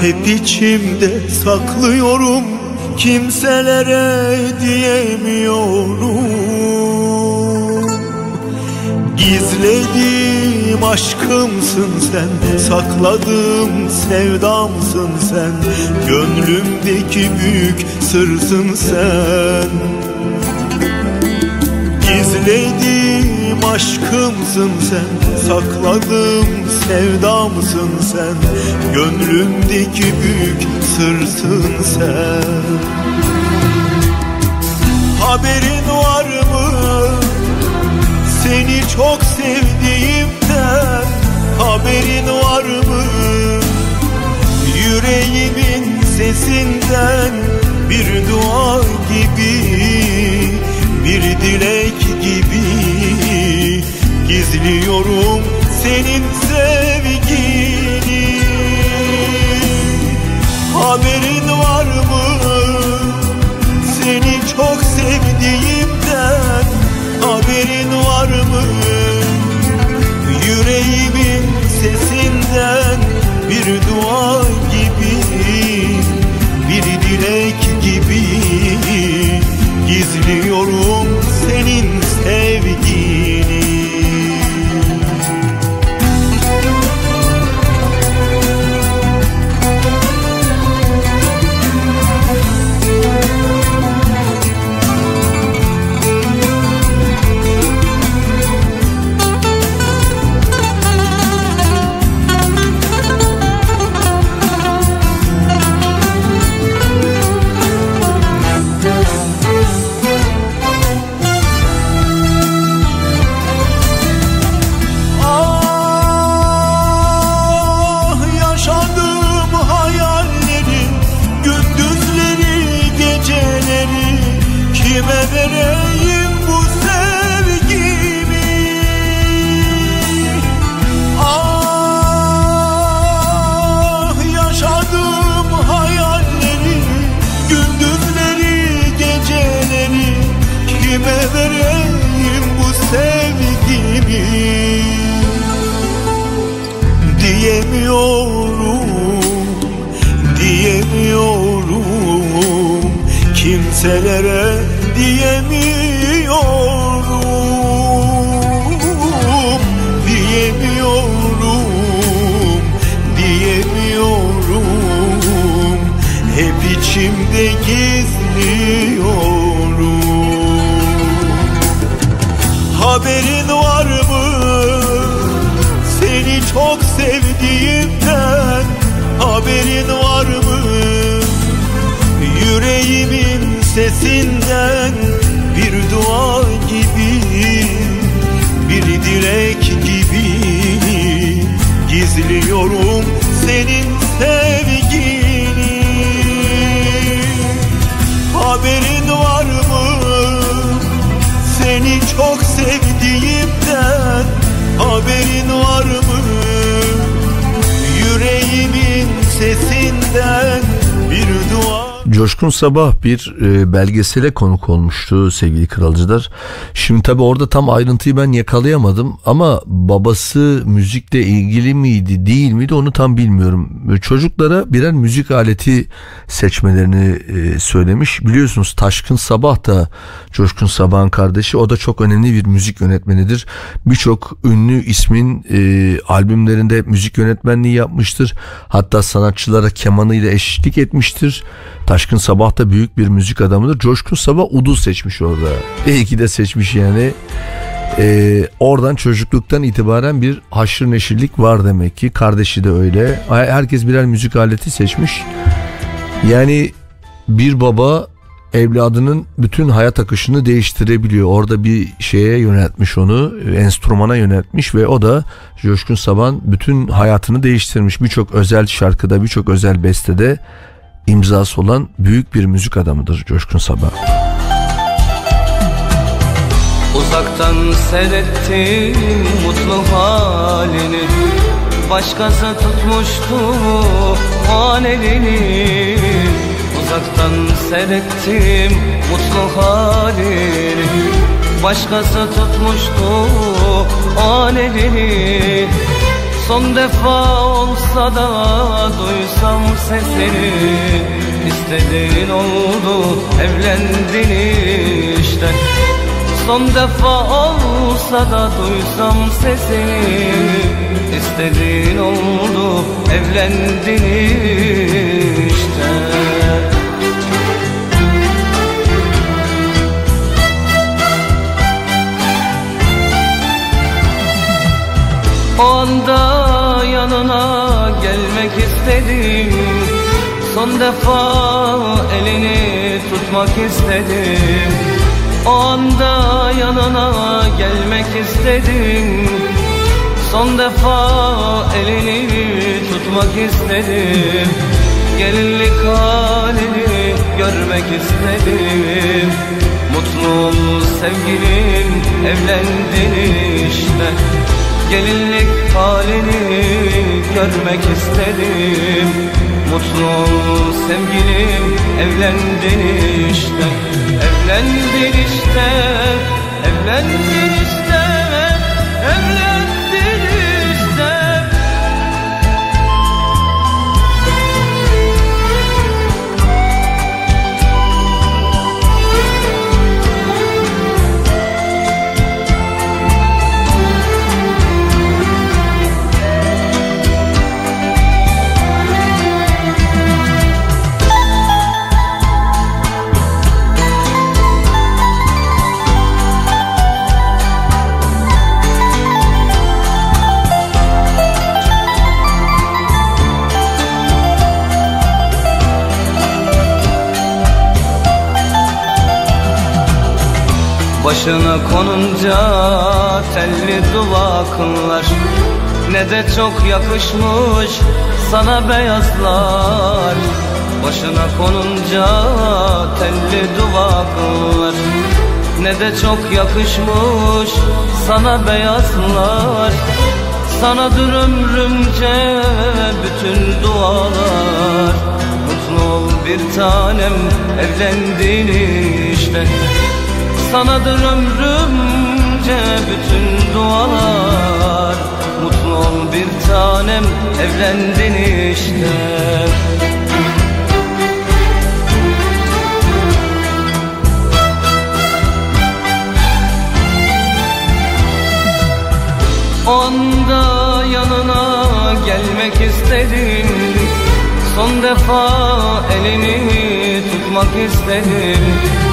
Hep içimde saklıyorum Kimselere diyemiyorum. Gizlediğim aşkımsın sen Sakladığım sevdamsın sen Gönlümdeki büyük sırsın sen. Gizlediğim aşkımsın sen Sakladığım sevdamsın sen Gönlümdeki büyük sırsın sen Haberin var mı? Seni çok sevdiğimden Haberin var mı? Yüreğimin sesinden Bir dua gibi bir dilek gibi Gizliyorum senin sevgini Haberin var mı? Seni çok sevdiğimden Haberin var mı? Yüreğimin sesinden Bir dua gibi Bir dilek gibi Gizliyorum Coşkun Sabah bir e, belgesele konuk olmuştu sevgili kralcılar. Şimdi tabi orada tam ayrıntıyı ben yakalayamadım ama babası müzikle ilgili miydi değil miydi onu tam bilmiyorum. Çocuklara birer müzik aleti seçmelerini e, söylemiş. Biliyorsunuz Taşkın Sabah da Coşkun Sabah'ın kardeşi o da çok önemli bir müzik yönetmenidir. Birçok ünlü ismin e, albümlerinde müzik yönetmenliği yapmıştır. Hatta sanatçılara kemanıyla eşlik etmiştir. Taşkın Sabah da büyük bir müzik adamıdır. Coşkun Sabah Udu seçmiş orada. İyi ki de seçmiş yani. Ee, oradan çocukluktan itibaren bir haşır neşirlik var demek ki. Kardeşi de öyle. Herkes birer müzik aleti seçmiş. Yani bir baba evladının bütün hayat akışını değiştirebiliyor. Orada bir şeye yöneltmiş onu, enstrümana yöneltmiş ve o da Coşkun Saban bütün hayatını değiştirmiş. Birçok özel şarkıda, birçok özel bestede imzası olan büyük bir müzik adamıdır Coşkun Sabah. Uzaktan seyrettim mutlu halini. Başkası tutmuştu an elini Uzaktan seyrettim mutlu halini. Başkası tutmuştu an elini Son defa olsa da duysam sesini. İstediğin oldu evlendin işte Son defa olsa da duysam sesini İstediğin oldu evlendin işte. O anda yanına gelmek istedim Son defa elini tutmak istedim O anda yanına gelmek istedim. Son defa elini tutmak istedim. Gelinlik halini görmek istedim. Mutlu ol sevgilim evlendin işte Gelinlik halini görmek istedim. Mutlu ol sevgilim evlendin işte. Evlendin işte Evlendin işte Başına konunca telli duvaklar. Ne de çok yakışmış sana beyazlar. Başına konunca telli duvaklar. Ne de çok yakışmış sana beyazlar. Sanadır ömrümce bütün dualar. Mutlu ol bir tanem evlendin işte Sanadır ömrümce bütün dualar. Mutlu ol bir tanem evlendin işte. O yanına gelmek istedim. Son defa elini tutmak istedim.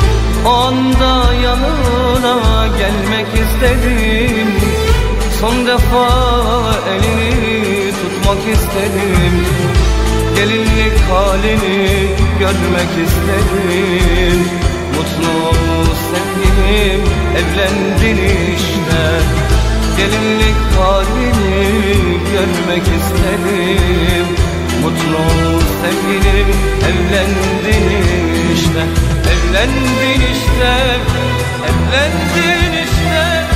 O anda yanına gelmek istedim. Son defa elini tutmak istedim. Gelinlik halini görmek istedim. Mutlu sevgilim evlendin işte. Gelinlik halini görmek istedim. Mutlu sevgilim evlendin işte. Evlendin işte, evlendin işte.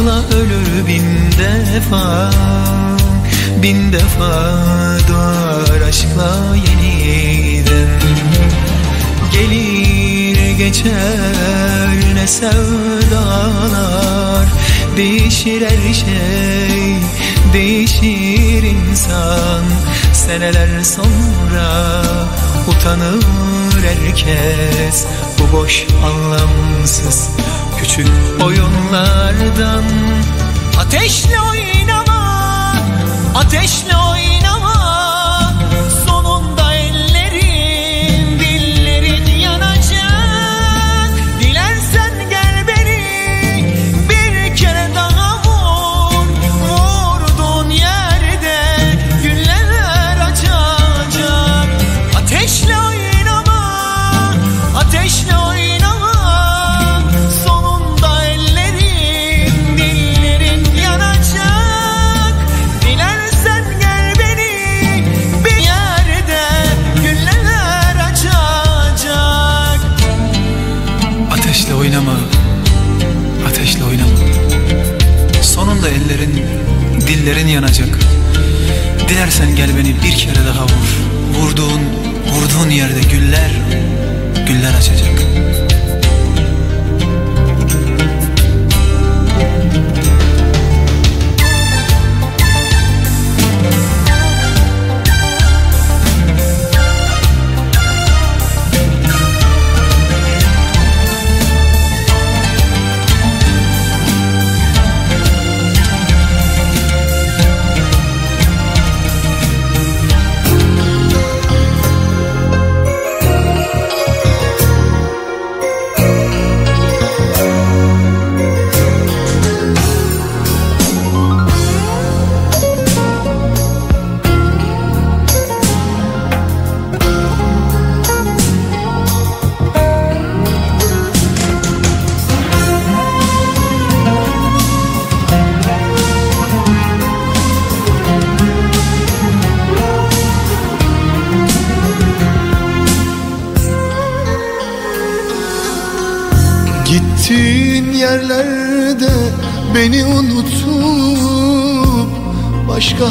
aşkla ölür bin defa Bin defa doğar aşkla yeniden Gelir geçer ne sevdalar Değişir her şey, değişir insan. Seneler sonra Utanır herkes. Bu boş anlamsız Küçük oyunlardan. Ateşle oynama Ateşle oynama Dillerin yanacak. Dilersen gel beni bir kere daha vur. Vurduğun Vurduğun yerde güller Güller açacak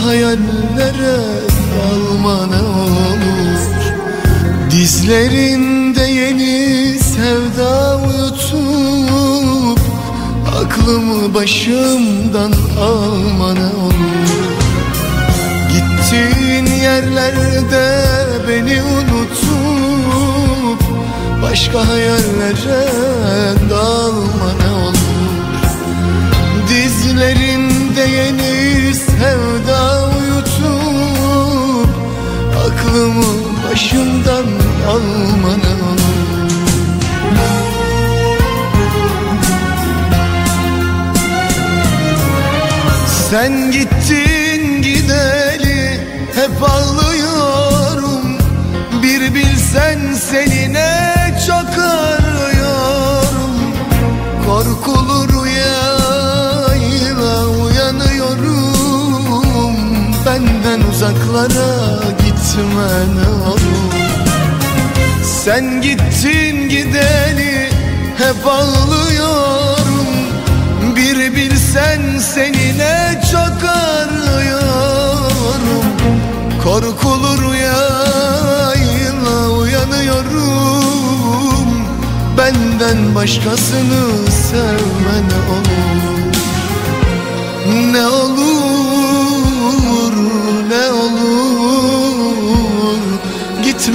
hayallere dalma ne olur. Dizlerinde yeni sevda uyutup Aklımı başımdan alma ne olur. Gittiğin yerlerde beni unutup Başka hayallere Aklımı başımdan alma ne olur Sen gittin gideli hep ağlıyorum. Bir bilsen seninle çok arıyorum. Korkulu rüyayla uyanıyorum. Benden uzaklara gitme ne olur? Sen gittin gideli hep ağlıyorum. Bir bilsen seninle çok arıyorum. Korkulu rüyayla uyanıyorum. Benden başkasını sevme ne olur. Ne olur,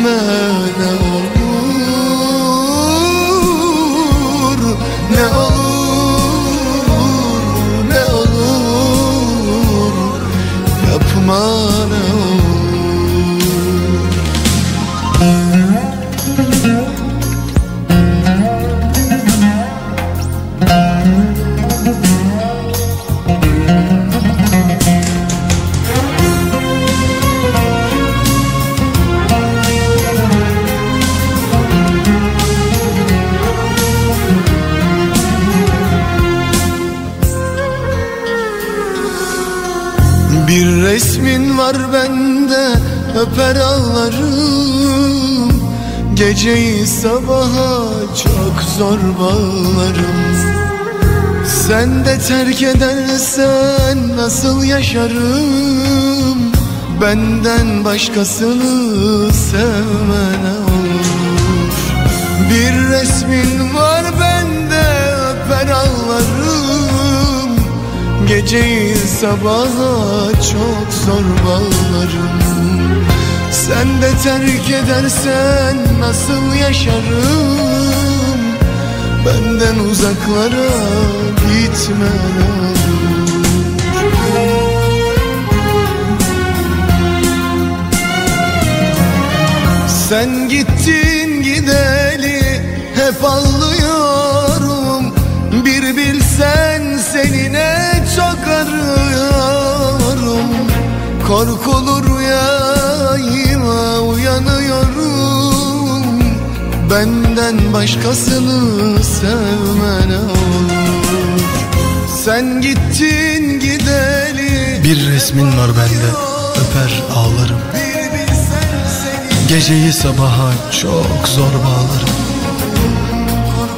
Gitme Var bende öper ağlarım. Geceyi sabaha çok zor bağlarım. Sen de terk edersen nasıl yaşarım? Benden başkasını sevmene olur Bir resmin var bende öper ağlarım. Geceyi sabaha çok zor bağlarım. Sen de terk edersen nasıl yaşarım? Benden uzaklara gitme Sen gittin gideli hep ağlıyorum. Bir bilsen Korkulu rüyayla uyanıyorum. Benden başkasını sevme ne olur. Sen gittin gideli Bir resmin var bende öper ağlarım. Geceyi sabaha çok zor bağlarım.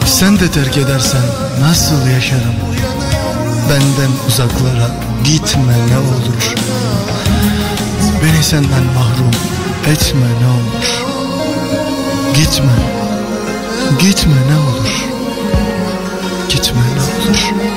Sen de terk edersen nasıl yaşarım? Benden uzaklara gitme ne olur Beni senden mahrum etme ne olur. Gitme. Gitme ne olur. Gitme ne olur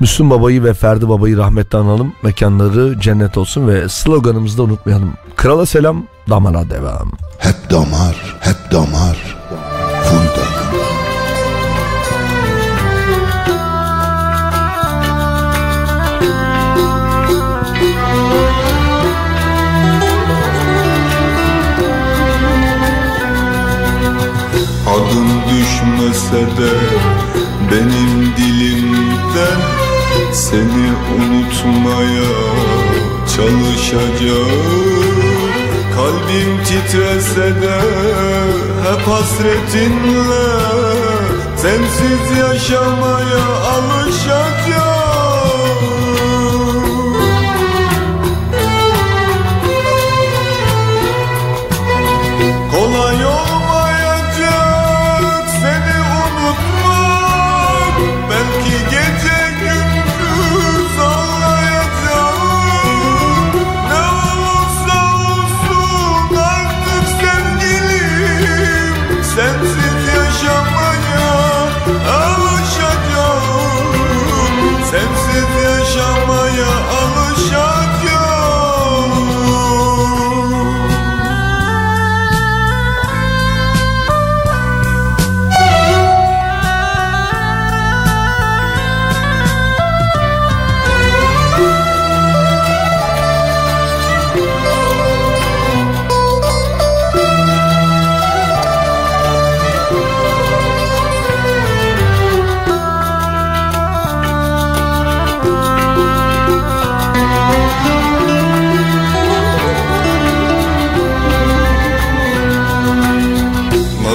Müslüm Baba'yı ve Ferdi Baba'yı rahmetle analım. Mekanları cennet olsun ve sloganımızı da unutmayalım. Krala selam, damara devam. Hep damar, hep damar. Full damar. Adın düşmese de benim dilimden Seni unutmaya çalışacağım. Kalbim titrese de hep hasretinle Sensiz yaşamaya alışacağım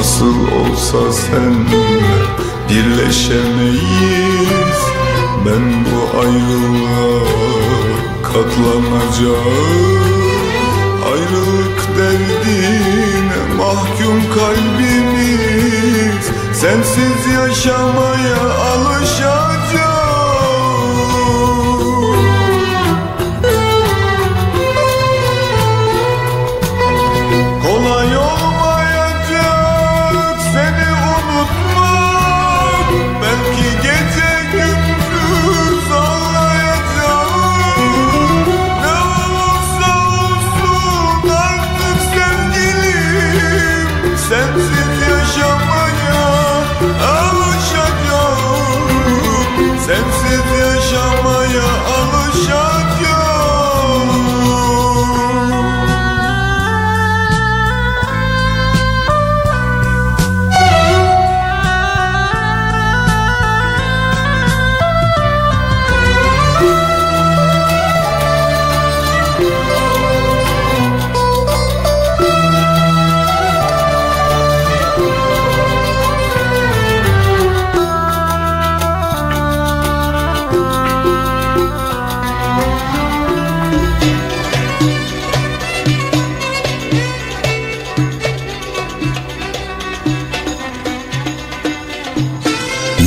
Nasıl olsa senle birleşemeyiz. Ben bu ayrılığa katlanacağım. Ayrılık derdine mahkum kalbimiz. Sensiz yaşamaya alışacağım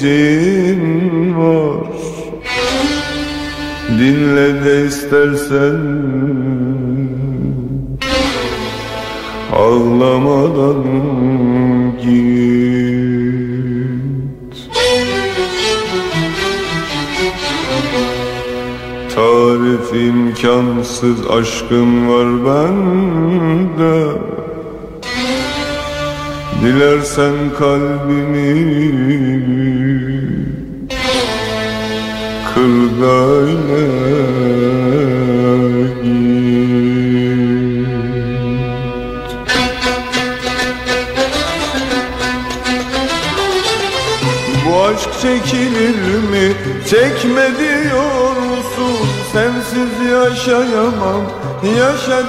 diyeceğim var. Dinle de istersen. Ağlamadan git. Tarif imkansız aşkın var bende. Dilersen kalbimi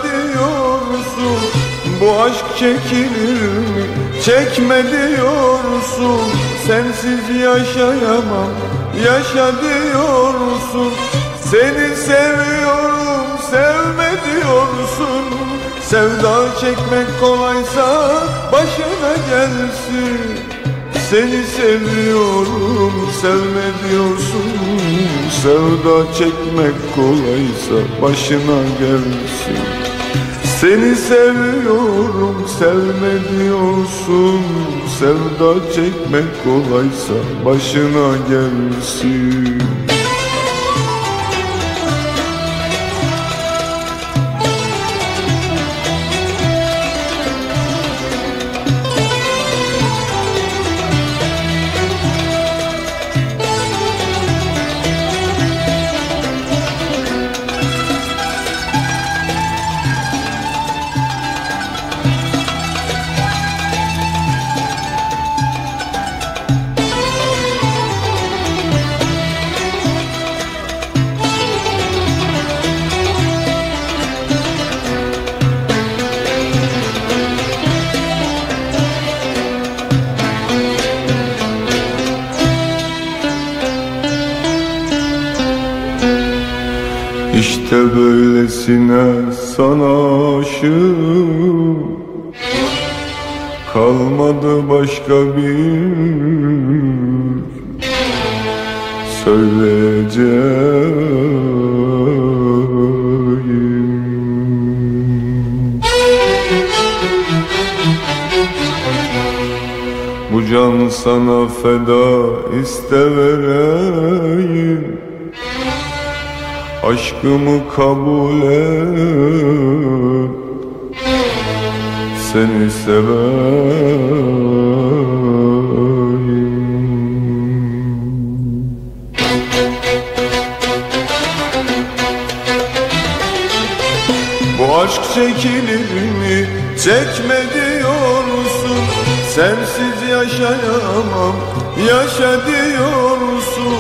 diyorsun? Bu aşk çekilir mi? Çekme diyorsun. Sensiz yaşayamam. Yaşa diyorsun. Seni seviyorum Sevme diyorsun. Sevda çekmek kolaysa Başına gelsin. Seni seviyorum sevme diyorsun. Sevda çekmek kolaysa başına gelsin Seni seviyorum sevme diyorsun. Sevda çekmek kolaysa başına gelsin böylesine sana aşığım. Kalmadı başka bir Aşkımı kabul et. Seni seveyim Bu aşk çekilir mi? Çekme diyorsun Sensiz yaşayamam. Yaşa diyorsun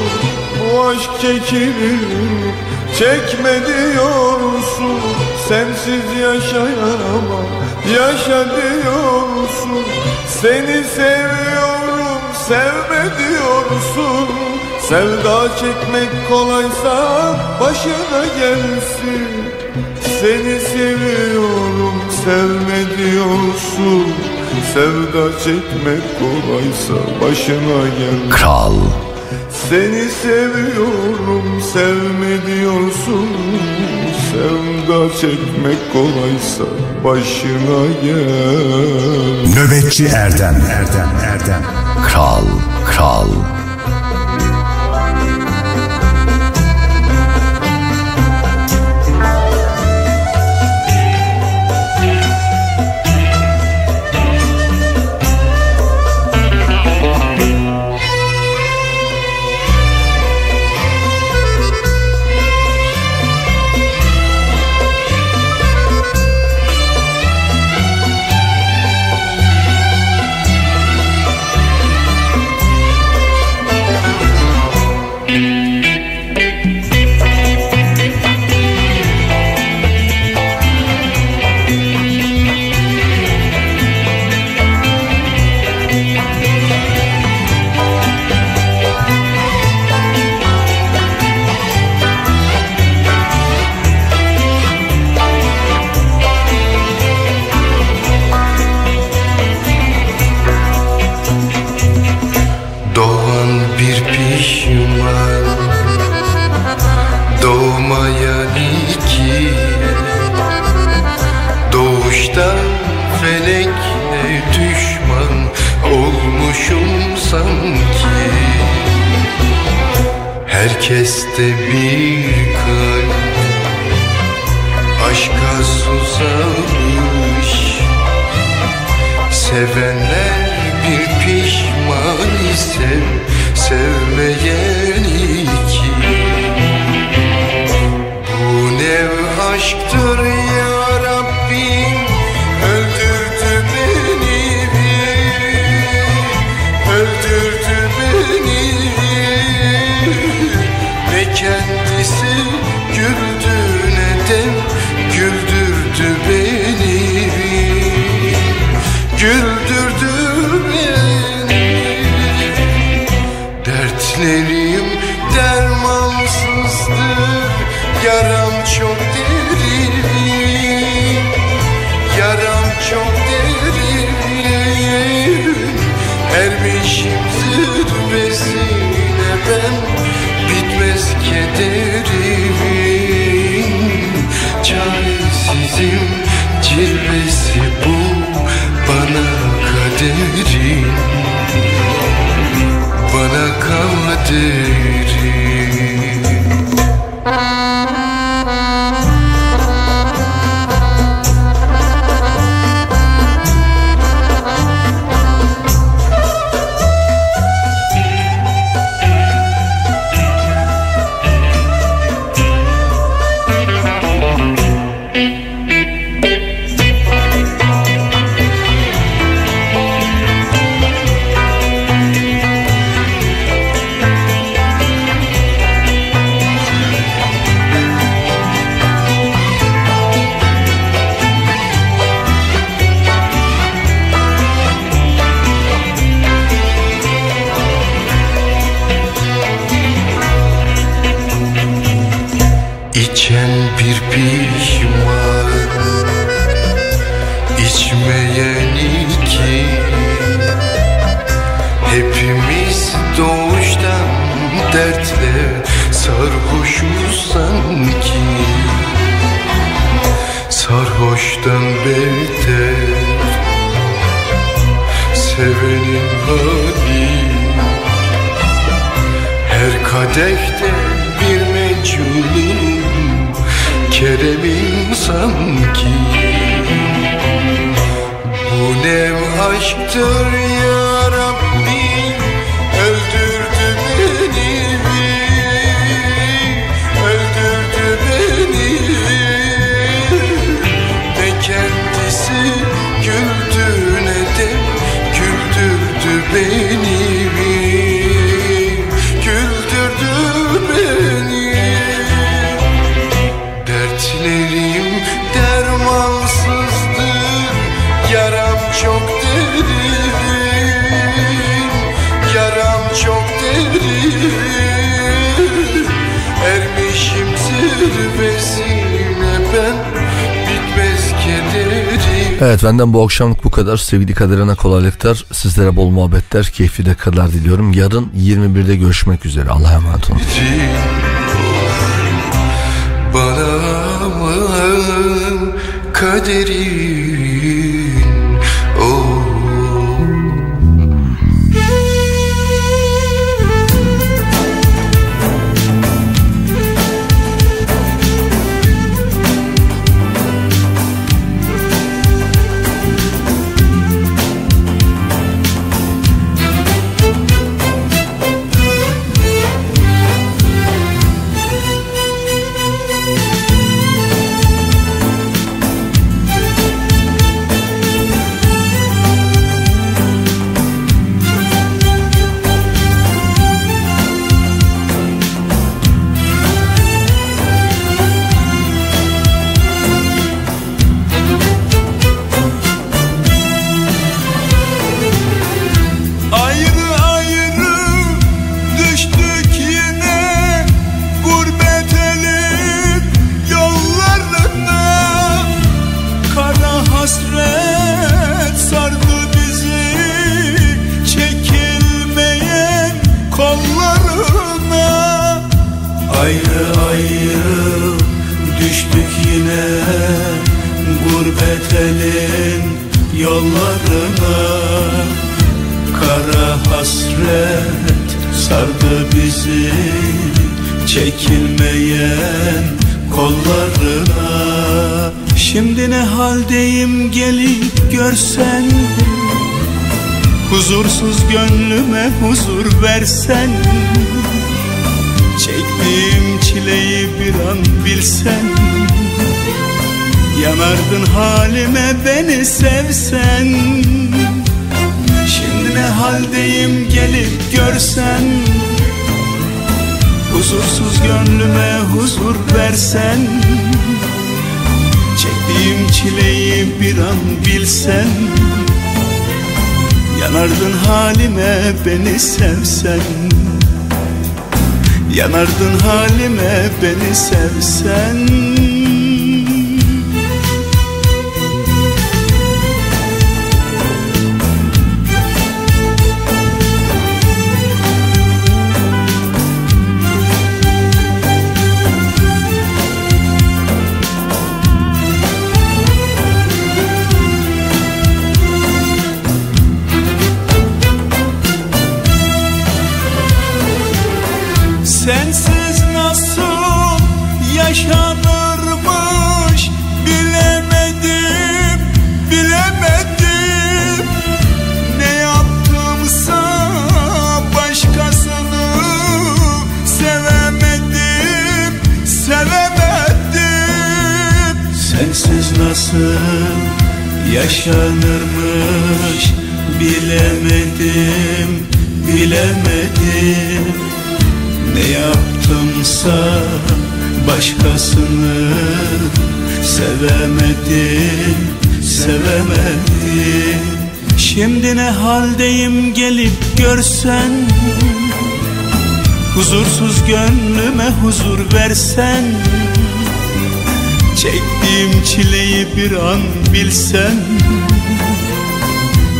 Bu aşk çekilir mi? Çekme diyorsun Sensiz yaşayamam. Yaşa diyorsun Seni seviyorum Sevme diyorsun. Sevda çekmek kolaysa Başına gelsin. Seni seviyorum Sevme diyorsun. Sevda çekmek kolaysa Başına gelsin. Kral seni seviyorum sevme diyorsun? Sevda çekmek kolaysa başına gel. Nöbetçi Erdem Erdem Erdem. Kral Kral Benden bu akşamlık bu kadar. Sevgili kaderine kolaylıklar. Sizlere bol muhabbetler, keyifli dakikalar diliyorum. Yarın 21'de görüşmek üzere. Allah'a emanet olun. Bana mı kaderim halime beni sevsen Şimdi ne haldeyim gelip görsen Huzursuz gönlüme huzur versen Çektiğim çileyi bir an bilsen Yanardın halime beni sevsen Yanardın halime beni sevsen yaşanırmış bilemedim, bilemedim. Ne yaptımsa başkasını sevemedim, sevemedim. Şimdi ne haldeyim gelip görsen Huzursuz gönlüme huzur versen Çektiğim çileyi bir an bilsen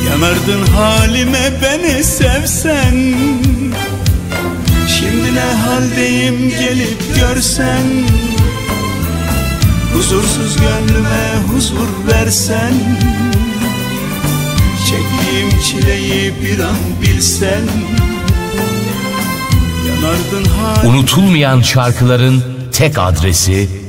Yanardın halime beni sevsen. Şimdi ne haldeyim gelip görsen Huzursuz gönlüme huzur versen. Çektiğim çileyi bir an bilsen Unutulmayan şarkıların tek adresi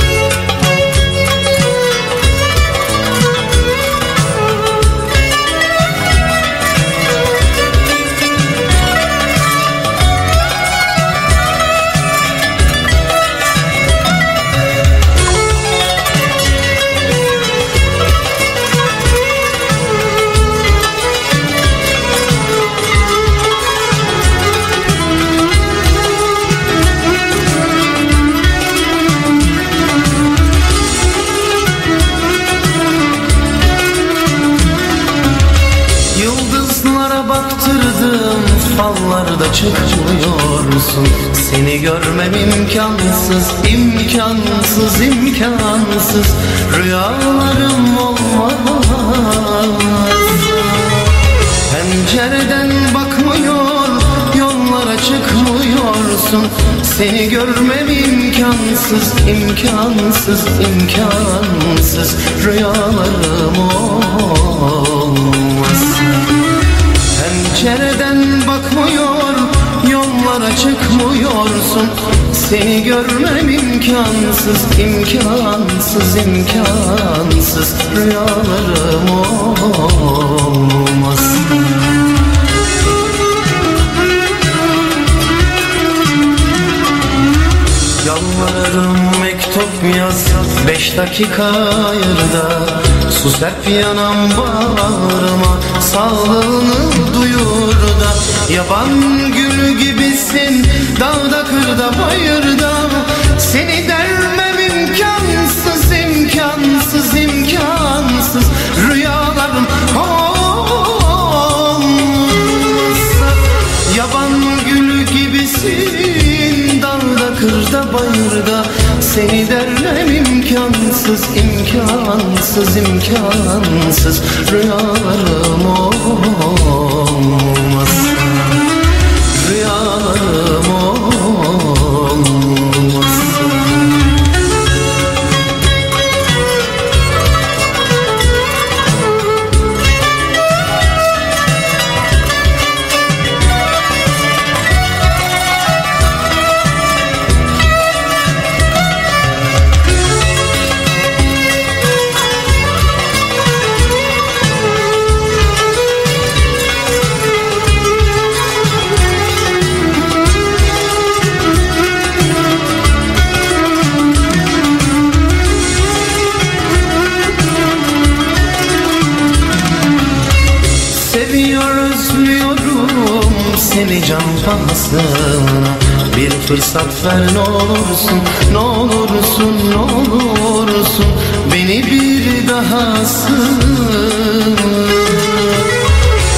çıkmıyorsun Seni görmem imkansız, imkansız, imkansız. Rüyalarım olmaz. Pencereden bakmıyor, yollara çıkmıyorsun. Seni görmem imkansız, imkansız, imkansız. Rüyalarım olmaz. Pencereden bakmıyor, çıkmıyorsun. Seni görmem imkansız, imkansız, imkansız. Rüyalarım olmaz. Yalvarırım mektup yaz Beş dakika ayırda. Sus hep yanam bağrıma Sağlığını duyur da. Yaban gülü gibisin Dağda kırda bayırda. Seni dermem imkansız imkansız imkansız. Rüyalarım olmazsa. Yaban gülü gibisin Dağda kırda bayırda. Seni derlem imkansız imkansız imkansız. Rüyalarım olmaz fırsat ver ne olursun Ne olursun ne olursun. Beni bir daha sığ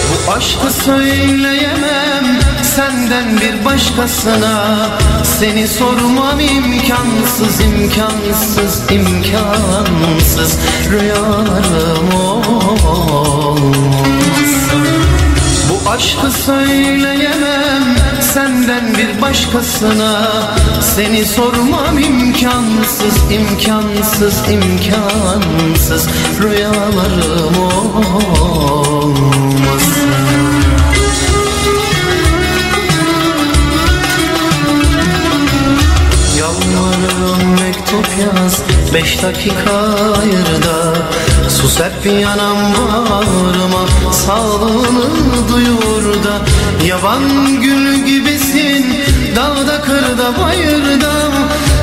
Bu aşkı söyleyemem Senden bir başkasına. Seni sormam imkansız imkansız imkansız. Rüyalarım olmaz. Bu aşkı söyleyemem senden bir başkasına. Seni sormam imkansız, imkansız, imkansız. Rüyalarım olmaz. Yalvarırım mektup yaz Beş dakika ayırda Sus hep yanam bağrıma Sağlığını duyur da Yaban gül gibisin. Dağda kırda bayırda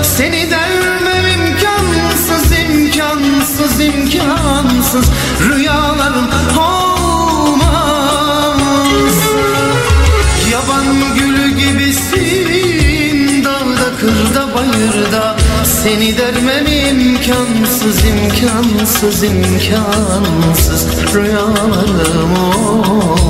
Seni dermem imkansız imkansız imkansız. Rüyalarım kırda bayırda Seni dermem imkansız imkansız imkansız. Rüyalarım olmaz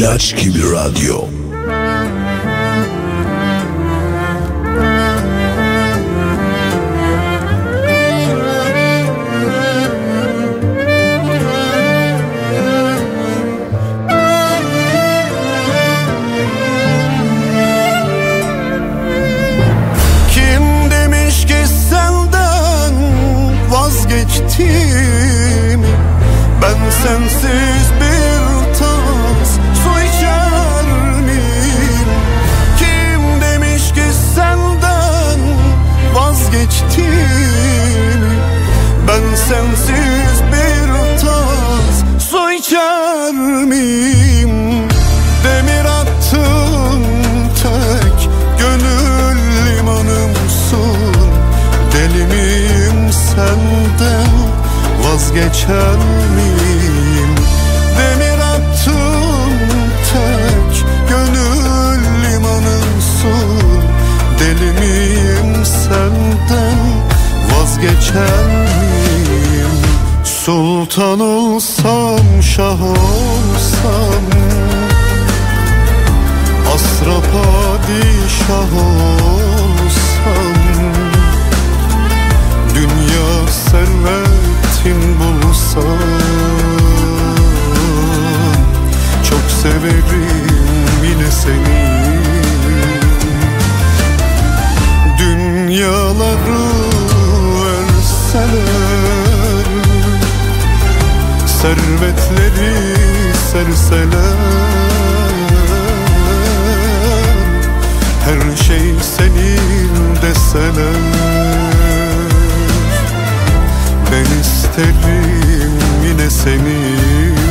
İlaç gibi radyo. Sensiz vazgeçer miyim? Demir attım tek gönül limanımsın Deli miyim senden vazgeçer miyim? Sultan olsam şah olsam Asra padişah olsam Dünya servetin bulsam Çok severim yine seni. Dünyaları verseler Servetleri serseler Her şey senin deseler Ben isterim yine seni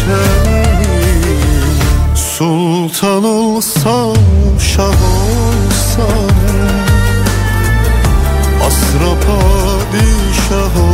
geçerim Sultan olsam şah olsam Asra padişah olsam